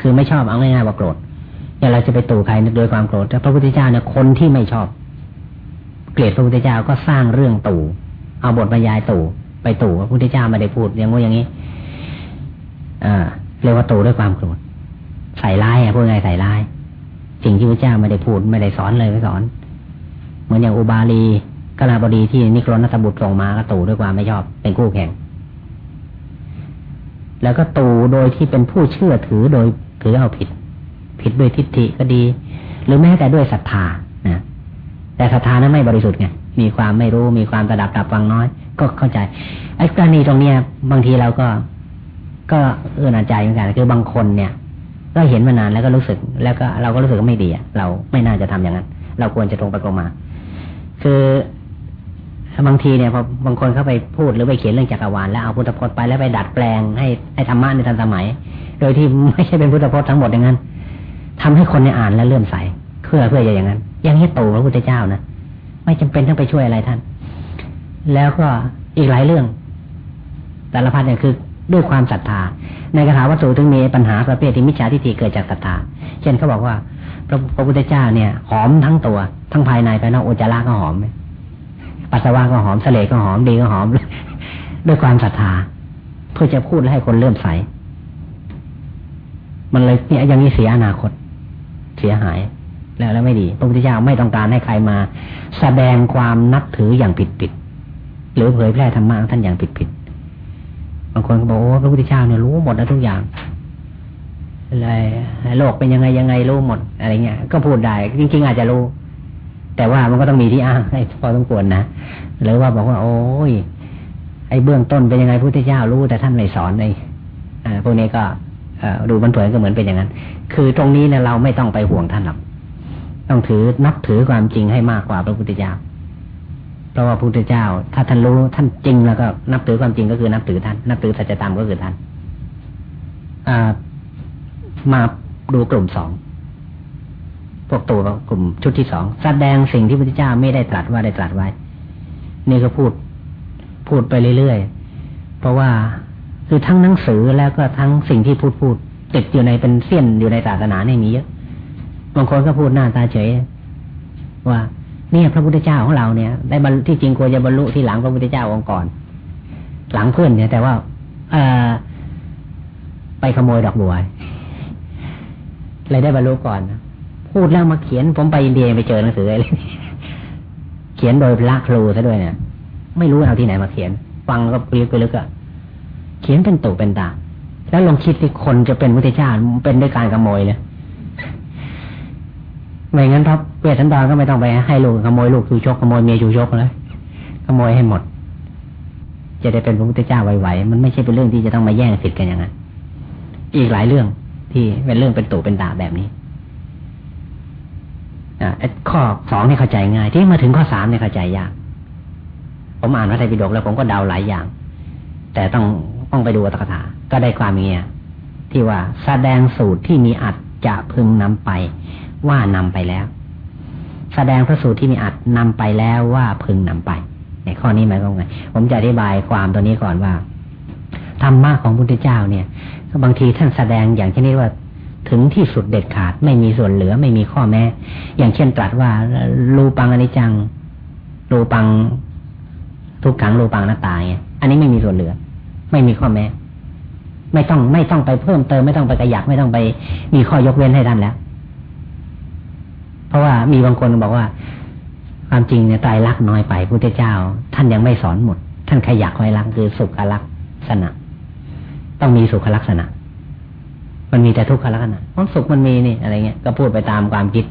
คือไม่ชอบเอาง่ายๆว่าโกรธอย่างเราจะไปตู่ใครโดยความโกรธแต่พระพุทธเจ้าเนี่ยคนที่ไม่ชอบ เกลียดพระพุทธเจ้าก็สร้างเรื่องตู่เอาบทบรรยายตู่ไปตู่พระพุทธเจ้าไม่ได้พูดอย่างงี้อย่างนี้อ่าเรียกว่าตู่ด้วยความโกรธใส่ร้ายอะพูดไงใส่ร้าย สิ่งที่พระเจ้าไม่ได้พูดไม่ได้สอนเลยไม่สอน เหมือนอย่างอุบาลีกลาบดีที่นิครนัตบุตรส่งมาก็ตู่ด้วยความไม่ชอบเป็นคู่แข่ง แล้วก็ตู่โดยที่เป็นผู้เชื่อถือโดยถือเอาผิด ผิดด้วยทิฏฐิก็ดี หรือแม้แต่ด้วยศรัทธานะ แต่ศรัทธานั้นไม่บริสุทธิ์ไงมีความไม่รู้มีความระดับดับฟังน้อย ก็เข้าใจไอ้กรณีตรงเนี้ยบางทีเราก็ ก็เอื้อนใจเหมือนกันคือบางคนเนี่ย ก็เห็นมานานแล้วก็รู้สึก แล้วก็เราก็รู้สึกว่าไม่ดีอะเราไม่น่าจะทำอย่างนั้น เราควรจะตรงไปตรงมา คือบางทีเนี่ยพอบางคนเข้าไปพูดหรือไปเขียนเรื่องจักรวาลแล้วเอาพุทธพจน์ไปแล้วไปดัดแปลงให้ให้ธรรมะในทันสมัย โดยที่ไม่ใช่เป็นพุทธพจน์ทั้งหมดอย่างนั้นทำให้คนในอ่านแล้วเลื่อมใสเพื่อเพื่ออย่างนั้น อย่างนี้โตพระพุทธเจ้านะไม่จำเป็นต้องไปช่วยอะไรท่าน แล้วก็อีกหลายเรื่อง แต่ละพันเนี่ยคือด้วยความศรัทธา ในคาถาวัตถุถึงมีปัญหาประเภทที่มิจฉาทิฏฐิเกิดจากศรัทธา เช่นเขาบอกว่า พระพระพุทธเจ้าเนี่ย หอมทั้งตัว ทั้งภายในภายนอกอุจจาระก็หอมปัสสาวะก็หอมเสลก็หอมดีก็หอมด้วยความศรัทธา เพื่อจะพูดให้คนเลื่มใส มันเลยเนี่ยยังนี้เสียอนาคต เสียหาย แล้วแล้วไม่ดี พระพุทธเจ้าไม่ต้องการให้ใครมา แสดงความนับถืออย่างผิดผิดหรือเผยแพร่ธรรมะท่านอย่างผิดผิดบางคนก็บอกว่าพระพุทธเจ้าเนี่ยรู้หมดแล้วทุกอย่างอะไรโลกเป็นยังไงยังไงรู้หมดอะไรเงี้ย ก็พูดได้ จริง ๆ อาจจะรู้ แต่ว่ามันก็ต้องมีที่อ้างให้พอต้องควรนะหรือว่าบอกว่า โอ้ยไอ้เบื้องต้นเป็นยังไงพระพุทธเจ้ารู้แต่ท่านไม่สอนในพวกนี้ก็ดูมันเผยก็เหมือนเป็นอย่างนั้น คือตรงนี้เนี่ยเราไม่ต้องไปห่วงท่านหรอก ต้องถือนับถือความจริงให้มากกว่าพระพุทธเจ้า เพราะว่าพระพุทธเจ้า ถ้าท่านรู้ท่านจริงแล้วก็นับถือความจริงก็คือนับถือท่าน นับถือสัจธรรมก็คือท่านมาดูกลุ่มสองพวกตัวกลุ่มชุดที่สองแสดงสิ่งที่พระพุทธเจ้าไม่ได้ตรัสว่าได้ตรัสไว้ นี่ก็พูดพูดไปเรื่อยๆ เพราะว่าคือทั้งหนังสือแล้วก็ทั้งสิ่งที่พูดพูดติดอยู่ในเป็นเสี้ยนอยู่ในศาสนาเนี่ยมีเยอะ บางคนก็พูดหน้าตาเฉย ว่าเนี่ยพระพุทธเจ้าของเราเนี่ย ได้บรรที่จริงควรจะบรรลุที่หลังพระพุทธเจ้าองค์ก่อน หลังเพื่อนเนี่ย แต่ว่า เออไปขโมยดอกบัวเลยได้บรรลุก่อนพูดแล้วมาเขียน ผมไปอินเดียไปเจอหนังสือเลยเขียนโดยพระครูซะด้วยเนี่ยไม่รู้เอาที่ไหนมาเขียน ฟังก็ปลึกไปลึกอะเขียนเป็นตุเป็นตาแล้วลองคิดที่คนจะเป็นพุทธเจ้าเป็นด้วยการขโมยเลย ไม่งั้นพระเวทสันดรก็ไม่ต้องไปให้ลูกขโมยลูกชูชกขโมยเมียชูชกเลยขโมยให้หมด จะได้เป็นพระพุทธเจ้าไหวๆมันไม่ใช่เป็นเรื่องที่จะต้องมาแย่งสิทธิ์กันอย่างนั้นอีกหลายเรื่องที่เป็นเรื่องเป็นตุเป็นตาแบบนี้อ่าข้อสองเนี่ยเข้าใจง่ายที่มาถึงข้อสามเนี่ยเข้าใจยากผมอ่านพระไตรปิฎกแล้วผมก็เดาหลายอย่าง แต่ต้องต้องไปดูอัตถกถา ก็ได้ความเงี้ยที่ว่าแสดงสูตรที่มีอัดจะพึงนำไป ว่านำไปแล้ว แสดงพระสูตรที่มีอัดนำไปแล้วว่าพึงนำไป ในข้อนี้หมายความไง ผมจะอธิบายความตัวนี้ก่อนว่าธรรมะของพุทธเจ้าเนี่ยบางทีท่านแสดงอย่างเช่นนี้ว่าถึงที่สุดเด็ดขาดไม่มีส่วนเหลือไม่มีข้อแม้ อย่างเช่นตรัสว่ารูปังอนิจจังรูปังทุกขังรูปังหน้าตาเนี่ยอันนี้ไม่มีส่วนเหลือ ไม่มีข้อแม้ ไม่ต้องไม่ต้องไปเพิ่มเติมไม่ต้องไปกระยักไม่ต้องไปมีข้อยกเว้นให้ท่านแล้ว เพราะว่ามีบางคนบอกว่า ความจริงเนี่ยตายรักน้อยไปพุทธเจ้า ท่านยังไม่สอนหมด ท่านขยักไว้รักคือสุขลักษณะ ต้องมีสุขลักษณะ มันมีแต่ทุกขลักษณะเพราะสุขมันมีนี่อะไรเงี้ยก็พูดไปตามความคิด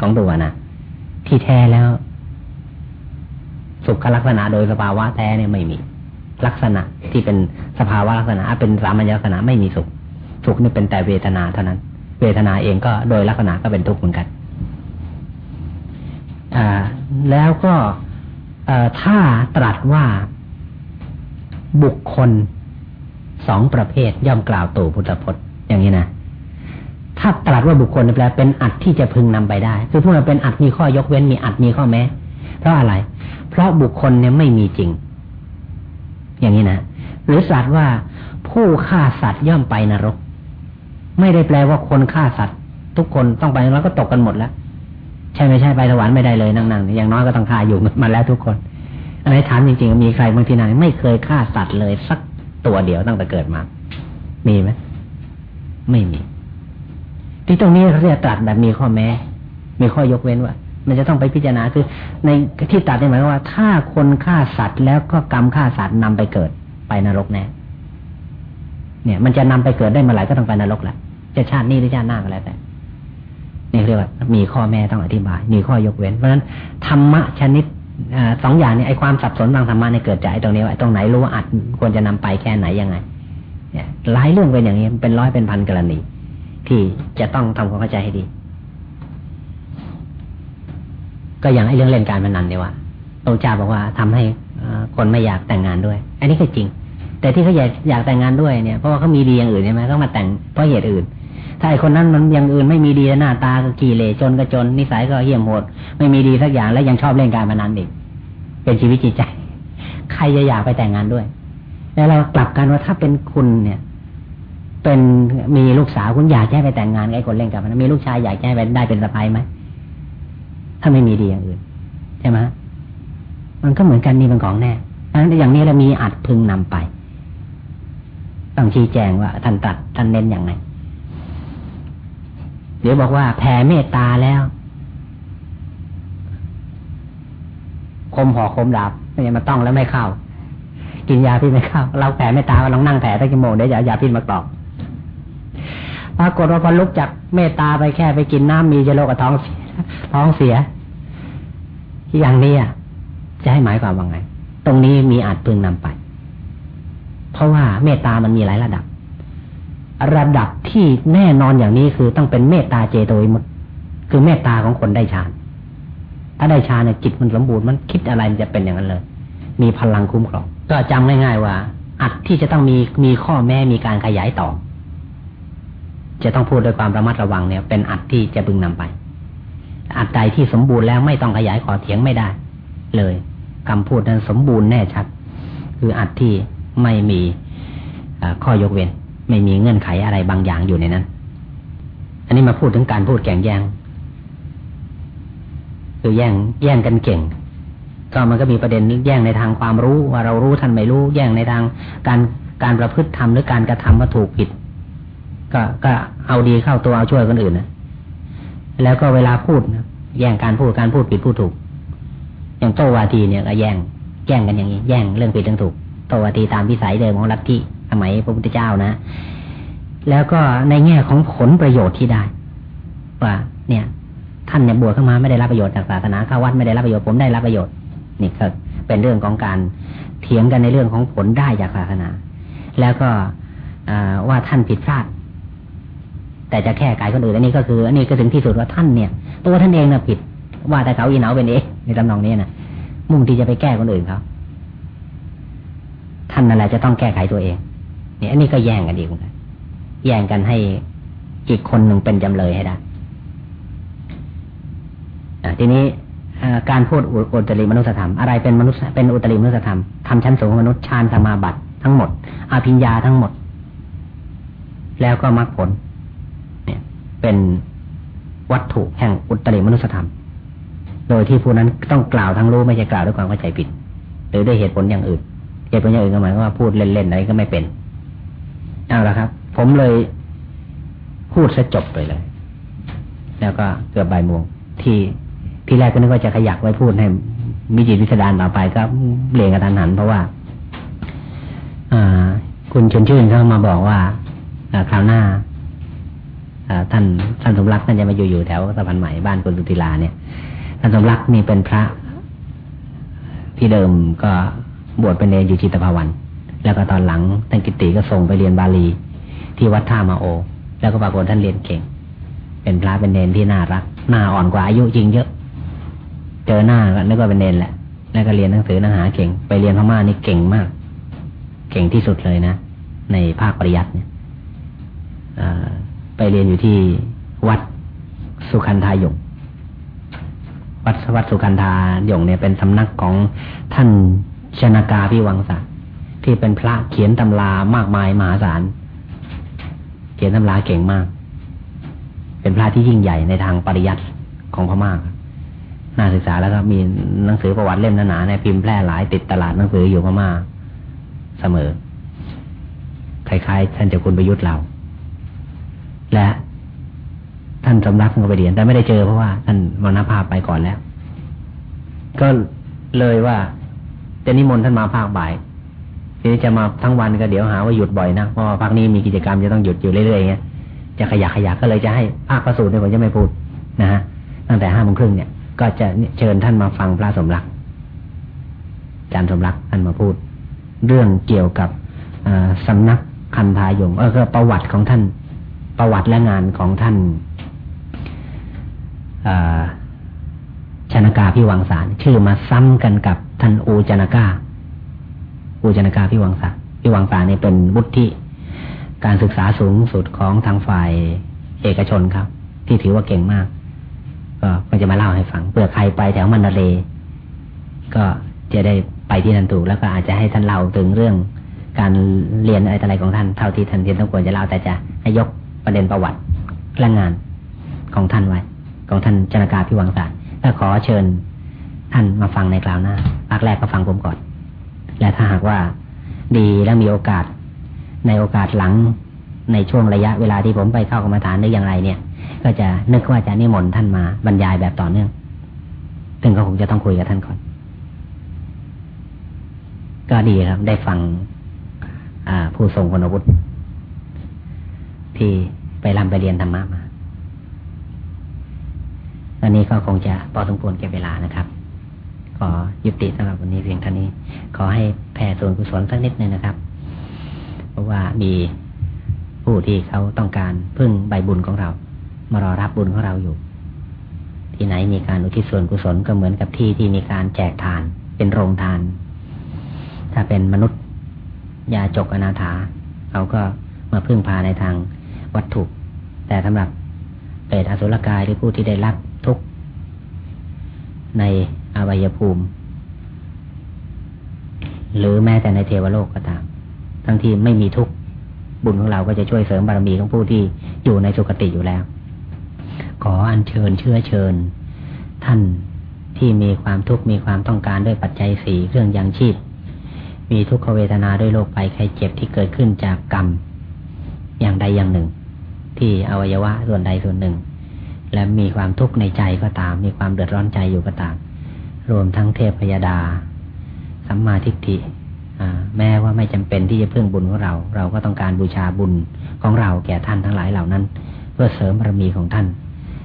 ของตัวนะที่แท้แล้ว สุขลักษณะโดยสภาวะแท้เนี่ยไม่มี ลักษณะที่เป็นสภาวะลักษณะเป็นสามัญลักษณะไม่มีสุข สุขนี่เป็นแต่เวทนาเท่านั้น เวทนาเองก็โดยลักษณะก็เป็นทุกข์เหมือนกันแล้วก็ถ้าตรัสว่าบุคคลสองประเภทย่อมกล่าวตู่พุทธพจน์อย่างนี้นะถ้าตรัสว่าบุคคลแปลเป็นอัดที่จะพึงนำไปได้ คือพวกเราเป็นอัดมีข้อยกเว้นมีอัดมีข้อแม้ เพราะอะไร เพราะบุคคลเนี่ยไม่มีจริง อย่างนี้นะหรือสัตว์ว่าผู้ฆ่าสัตว์ย่อมไปนรก ไม่ได้แปลว่าคนฆ่าสัตว์ ทุกคนต้องไปแล้วก็ตกกันหมดแล้วใช่ไม่ใช่ไปสวรรค์ไม่ได้เลยนั่งๆอย่างน้อยก็ต้องฆ่าอยู่มาแล้วทุกคนอันนี้ถามจริงๆมีใครบางทีไหนไม่เคยฆ่าสัตว์เลยสักตัวเดียวตั้งแต่เกิดมา มีไหมไม่มี ที่ตรงนี้เรียกตรัสแบบมีข้อแม้ มีข้อยกเว้นว่ามันจะต้องไปพิจารณาคือในที่ตัดนี่หมายว่า ถ้าคนฆ่าสัตว์แล้วก็กรรมฆ่าสัตว์นำไปเกิดไปนรกแน่เนี่ย มันจะนำไปเกิดได้เมื่อไหร่ก็ต้องไปนรกแหละ จะชาตินี้หรือชาติหน้าก็แล้วแต่นี่เรียกว่ามีข้อแม่ต้องอธิบาย มีข้อยกเว้น เพราะฉะนั้นธรรมะชนิดอสองอย่างนี้ไอ้ความสับสนบางธรรมะเนี่ยเกิดจากไอ้ตรงนี้ไอ้ตรงไหนรู้ว่าอัดควรจะนำไปแค่ไหนยังไงเนี่ยหลายเรื่องเป็นอย่างนี้เป็นร้อยเป็นพันกรณี ที่จะต้องทำความเข้าใจให้ดี ก็อย่างไอ้เรื่องเล่นการพนันเนี่ยว่าพระเจ้าบอกว่าทำให้คนไม่อยากแต่งงานด้วย อันนี้ก็จริง แต่ที่เขาอยากอยากแต่งงานด้วยเนี่ยเพราะว่าเขามีดีอย่างอื่นใช่ไหมเขามาแต่งเพราะเหตุอื่น ถ้าไอคนนั้นมันอย่างอื่นไม่มีดีหน้าตาก็กี่เลจนก็จน นิสัยก็เหี้ยมโหด ไม่มีดีสักอย่างแล้วยังชอบเล่นการพนันอีกเป็นชีวิตจิตใจ ใครจะอยากไปแต่งงานด้วย แล้วเรากลับกันว่าถ้าเป็นคุณเนี่ย เป็นมีลูกสาวคุณอยากให้ไปแต่งงานไอ้คนเล่นการพนันมีลูกชายอยากให้ไปได้เป็นสะพ้ายไหมถ้าไม่มีดีอย่างอื่นใช่ไหมมันก็เหมือนกันนี่เป็นของแน่ดังนั้นอย่างนี้เรามีอัดพึงนำไป ต้องชี้แจงว่าท่านตัดท่านเน้นอย่างไร เดี๋ยวบอกว่าแผ่เมตตาแล้ว คมห่อคมดาบไม่มาต้องแล้วไม่เข้า กินยาพิษไม่เข้า เราแผ่เมตตาก็ลองนั่งแผ่ตั้งกี่โมงเดี๋ยวยายาพิษมาตอกปรากฏว่าพอลุกจากเมตตาไปแค่ไปกินน้ำมีจะโรคกับท้องเสียท้องเสีย อย่างนี้อะจะให้หมายความว่าไง ตรงนี้มีอาจพึงนำไป เพราะว่าเมตตามันมีหลายระดับ ระดับที่แน่นอนอย่างนี้คือต้องเป็นเมตตาเจโตวิมุตคือเมตตาของคนได้ฌานถ้าได้ฌานเนี่ยจิตมันสมบูรณ์มันคิดอะไรมันจะเป็นอย่างนั้นเลย มีพลังคุ้มครองก็จำง่ายๆว่า อัดที่จะต้องมีมีข้อแม้มีการขยายต่อ จะต้องพูดด้วยความระมัดระวังเนี่ย เป็นอัดที่จะบึงนำไป อัดใดที่สมบูรณ์แล้วไม่ต้องขยายขอเถียงไม่ได้ เลยคำพูดนั้นสมบูรณ์แน่ชัด คืออัดที่ไม่มีข้อยกเว้น ไม่มีเงื่อนไขอะไรบางอย่างอยู่ในนั้น อันนี้มาพูดถึงการพูดแข่งแย่งคือแย่งแย่งกันเก่ง ก็มันก็มีประเด็นแย่งในทางความรู้ว่าเรารู้ท่านไม่รู้ แย่งในทางการการประพฤติทำหรือการกระทำว่าถูกผิด ก็ก็เอาดีเข้าตัวเอาช่วยคนอื่นนะแล้วก็เวลาพูดนะแย่งการพูดการพูดผิดพูดถูก อย่างโตวาทีเนี่ยก็แย่งแย่งกันอย่างนี้ แย่งเรื่องผิดเรื่องถูก โตวาทีตามวิสัยเดิมของลัทธิ สมัยพระพุทธเจ้านะ แล้วก็ในแง่ของผลประโยชน์ที่ได้ ว่าเนี่ย ท่านเนี่ยบวชเข้ามาไม่ได้รับประโยชน์จากศาสนาเข้าวัดไม่ได้รับประโยชน์ผมได้รับประโยชน์นี่ก็เป็นเรื่องของการเถียงกันในเรื่องของผลได้จากศาสนา แล้วก็ว่าท่านผิดพลาด แต่จะแค่กายคนอื่นอันนี้ก็คืออันนี้ก็ถึงที่สุดว่าท่านเนี่ย ตัวท่านเองน่ะผิด ว่าแต่เขาอีเหนาเป็นเองในตำนองนี้นะมุ่งที่จะไปแก้คนอื่นเขาท่านนั่นแหละจะต้องแก้ไขตัวเอง นี่อันนี้ก็แย่งกันอีกแย่งกันให้อีกคนหนึ่งเป็นจำเลยให้ได้ทีนี้การพูดอุตริมนุสธรรม อะไรเป็นมนุษย์เป็นอุตริมนุสธรรมทำชั้นสูงของมนุษย์ฌานสมาบัติทั้งหมดอาภิญญาทั้งหมด แล้วก็มรรคผล เนี่ย เป็นวัตถุแห่งอุตริมนุสธรรม โดยที่ผู้นั้นต้องกล่าวทั้งรู้ไม่ใช่กล่าวด้วยความเข้าใจผิด หรือด้วยเหตุผลอย่างอื่น เหตุผลอย่างอื่นก็หมายว่าพูดเล่นๆอะไรก็ไม่เป็น เอาละครับ ผมเลยพูดซะจบไปเลย แล้วก็เกือบบ่ายโมงที่ที่แรกก็นึกว่าจะขยักไว้พูดให้มีจิตวิสดารต่อไปก็เปลี่ยนกระทันหัน เพราะว่าคุณชนชื่นเข้ามาบอกว่าคราวหน้าท่านท่านสมรักท่านจะมาอยู่อยู่แถวสะพานใหม่บ้านคุณสุธิลาเนี่ยท่านสมรักนี่เป็นพระที่เดิมก็บวชเป็นเนรอยู่จิตภาวัน แล้วก็ตอนหลังท่านกิติก็ส่งไปเรียนบาลี ที่วัดท่ามาโอ แล้วก็ปรากฏท่านเรียนเก่ง เป็นพระเป็นเนรที่น่ารักหน่าอ่อนกว่าอายุจริงเยอะ เจอหน้าก็นึกว่าเป็นเนรแหละ แล้วก็เรียนหนังสือหนังหาเก่ง ไปเรียนพม่านี่เก่งมาก เก่งที่สุดเลยนะ ในภาคปริยัติเนี่ยไปเรียนอยู่ที่วัดสุขันธายงวัดวัดสุขันธายงเนี่ยเป็นสำนักของท่านชนากาพิวังศัก ที่เป็นพระเขียนตำรามากมายมหาศาล เขียนตำราเก่งมาก เป็นพระที่ยิ่งใหญ่ในทางปริยัติของพม่าน่าศึกษาแล้วก็มีหนังสือประวัติเล่มหนาๆในพิมพ์แพร่หลายติดตลาดหนังสืออยู่พม่าเสมอ คล้ายๆ ท่านเจ้าคุณประยุทธ์เรา และท่านสำนักก็ไปเรียนแต่ไม่ได้เจอเพราะว่าท่านมรณภาพไปก่อนแล้ว ก็เลยว่าจะนิมนต์ท่านมาภาคบ่าย ทีนี้จะมาทั้งวันก็เดี๋ยวหาว่าหยุดบ่อยนะเพราะว่าภาคนี้มีกิจกรรมจะต้องหยุดอยู่เรื่อยๆเงี้ยจะขยักขยักก็เลยจะให้ภาคประสูตรเนี่ยผมจะไม่พูดนะฮะตั้งแต่ห้าโมงครึ่งเนี่ย ก็จะเชิญท่านมาฟังพระสมรักอาจารย์สมรักท่านมาพูด เรื่องเกี่ยวกับสำนักคันทายงเออก็ประวัติของท่าน ประวัติและงานของท่านชนากาพิวังสารชื่อมาซ้ำกันกับท่านอูจนากา อูจนกาพิวังสาพิวังสาเนี่ยเป็นบุตรที่การศึกษาสูงสุดของทางฝ่ายเอกชนครับ ที่ถือว่าเก่งมาก ก็มันจะมาเล่าให้ฟังเผื่อใครไปแถวมันนาเลก็จะได้ไปที่นั่นถูกแล้วก็อาจจะให้ท่านเล่าถึงเรื่อง การเรียนอะไรต่อะไรของท่านเท่าที่ท่านเรียนต้องควรจะเล่าแต่จะให้ยกประเด็นประวัติและงานของท่านไว้ ของท่านจนากาพิวังสารถ้าขอเชิญท่านมาฟังในคราวหน้าภาคแรกก็ฟังผมก่อน และถ้าหากว่าดีและมีโอกาส ในโอกาสหลังในช่วงระยะเวลาที่ผมไปเข้ากรรมฐานได้ออย่างไรเนี่ย ก็จะนึกว่าจะนิมนต์ท่านมาบรรยายแบบต่อเนื่องซึ่งก็คงจะต้องคุยกับท่านก่อน ก็ดีครับ ได้ฟังผู้ทรงคุณวุฒิที่ไปรำไปเรียนธรรมะมา อันนี้ก็คงจะพอสมควรแก่เวลานะครับ อยุติสำหรับวันนี้เพียงเท่านี้ ขอให้แผ่ส่วนกุศลสักนิดนึงนะครับ เพราะว่ามีผู้ที่เขาต้องการพึ่งใบบุญของเรา มารอรับบุญของเราอยู่ ที่ไหนมีการอุทิศส่วนกุศลก็เหมือนกับที่ที่มีการแจกทาน เป็นโรงทาน ถ้าเป็นมนุษย์ยาจกอนาถาเขาก็มาพึ่งพาในทางวัตถุ แต่สำหรับเปรตอสุรกายหรือผู้ที่ได้รับทุกใน อวัยภูมิ หรือแม้แต่ในเทวโลกก็ตาม ทั้งที่ไม่มีทุกข์บุญของเราก็จะช่วยเสริมบารมีของผู้ที่อยู่ในสุคติอยู่แล้ว ขออัญเชิญเชื้อเชิญ ท่านที่มีความทุกข์มีความต้องการด้วยปัจจัยสี่เครื่องยังชีพ มีทุกขเวทนาด้วยโรคภัยไข้เจ็บที่เกิดขึ้นจากกรรม อย่างใดอย่างหนึ่ง ที่อวัยวะส่วนใดส่วนหนึ่ง และมีความทุกข์ในใจก็ตาม มีความเดือดร้อนใจอยู่ก็ตาม รวมทั้งเทพพยาดา สัมมาทิฏฐิแม้ว่าไม่จำเป็นที่จะเพิ่งบุญของเรา เราก็ต้องการบูชาบุญของเราแก่ท่านทั้งหลายเหล่านั้น เพื่อเสริมบารมีของท่าน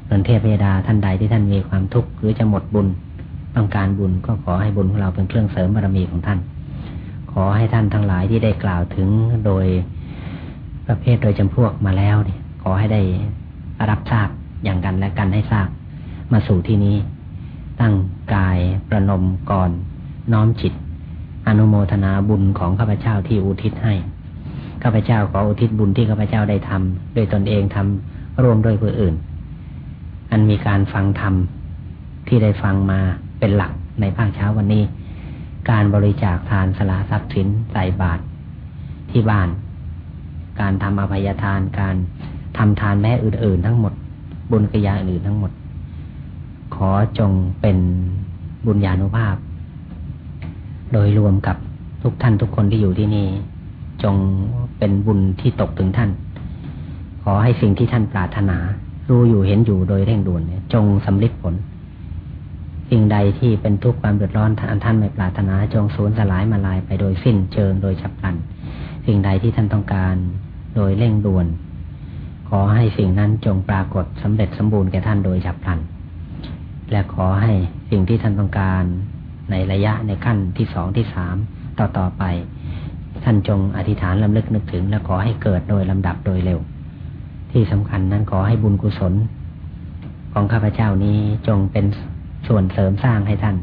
ส่วนเทพพยดาท่านใดที่ท่านมีความทุกข์หรือจะหมดบุญ ต้องการบุญก็ขอให้บุญของเราเป็นเครื่องเสริมบารมีของท่าน ขอให้ท่านทั้งหลายที่ได้กล่าวถึงโดยประเภทโดยจำพวกมาแล้วเนี่ยขอให้ได้รับทราบอย่างกันและกันให้ทราบมาสู่ที่นี้ ตั้งกายประนมก่อน น้อมจิต อนุโมทนาบุญของข้าพเจ้าที่อุทิศให้ข้าพเจ้าขออุทิศบุญที่ข้าพเจ้าได้ทำโดยตนเองทำร่วมด้วยผู้อื่น อันมีการฟังธรรมที่ได้ฟังมาเป็นหลักในภาคเช้าวันนี้ การบริจาคทานสละทรัพย์สินใส่บาตรที่บ้าน การทำอภัยทานการทำทานแม่อื่นๆ ทั้งหมด บุญกิยาอื่นทั้งหมด ขอจงเป็นบุญญาณุภาพ โดยรวมกับทุกท่านทุกคนที่อยู่ที่นี่ จงเป็นบุญที่ตกถึงท่าน ขอให้สิ่งที่ท่านปรารถนา รู้อยู่เห็นอยู่โดยเร่งด่วนจงสำลิดผล สิ่งใดที่เป็นทุกข์ความเดือดร้อนท่านท่านไม่ปรารถนา จงสูญสลายมาลายไปโดยสิ้นเชิงโดยฉับพลัน สิ่งใดที่ท่านต้องการ โดยเร่งด่วน ขอให้สิ่งนั้นจงปรากฏสำเร็จสมบูรณ์แก่ท่านโดยฉับพลัน และขอให้สิ่งที่ท่านต้องการในระยะในขั้นที่สองที่สามต่อต่อไป ท่านจงอธิษฐานลำลึกนึกถึง และขอให้เกิดโดยลำดับโดยเร็ว ที่สำคัญนั้นขอให้บุญกุศล ของข้าพเจ้านี้จงเป็นส่วนเสริมสร้างให้ท่าน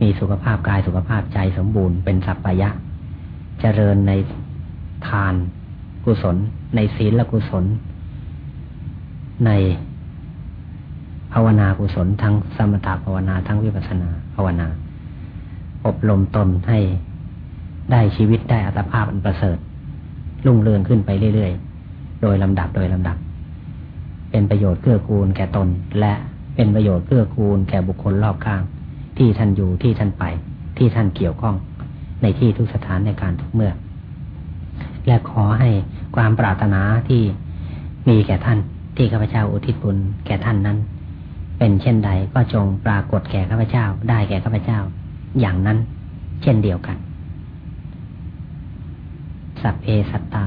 มีสุขภาพกายสุขภาพใจสมบูรณ์เป็นสัพพยะ เจริญในทานกุศล ในศีลและกุศล ใน ภาวนากุศลทั้งสมถภาวนาทั้งวิปัสนาภาวนา อบรมตนให้ได้ชีวิตได้อัตภาพอันประเสริฐรุ่งเรืองขึ้นไปเรื่อยๆ โดยลำดับโดยลำดับ เป็นประโยชน์เกื้อกูลแก่ตน และเป็นประโยชน์เกื้อกูลแก่บุคคลรอบข้าง ที่ท่านอยู่ที่ท่านไป ที่ท่านเกี่ยวข้อง ในที่ทุกสถานในการทุกเมื่อ และขอให้ความปรารถนาที่มีแก่ท่านที่ข้าพเจ้าอุทิศบุญแก่ท่านนั้น เป็นเช่นใดก็จงปรากฏแก่ข้าพเจ้า ได้แก่ข้าพเจ้า อย่างนั้น เช่นเดียวกัน สัพเพสัตตา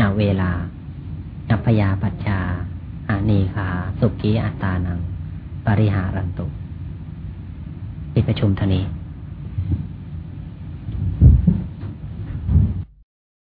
อเวลา อัพยาปัจจาอานีคา สุกีอัตานัง ปริหารันตุปิดประชุมทนี้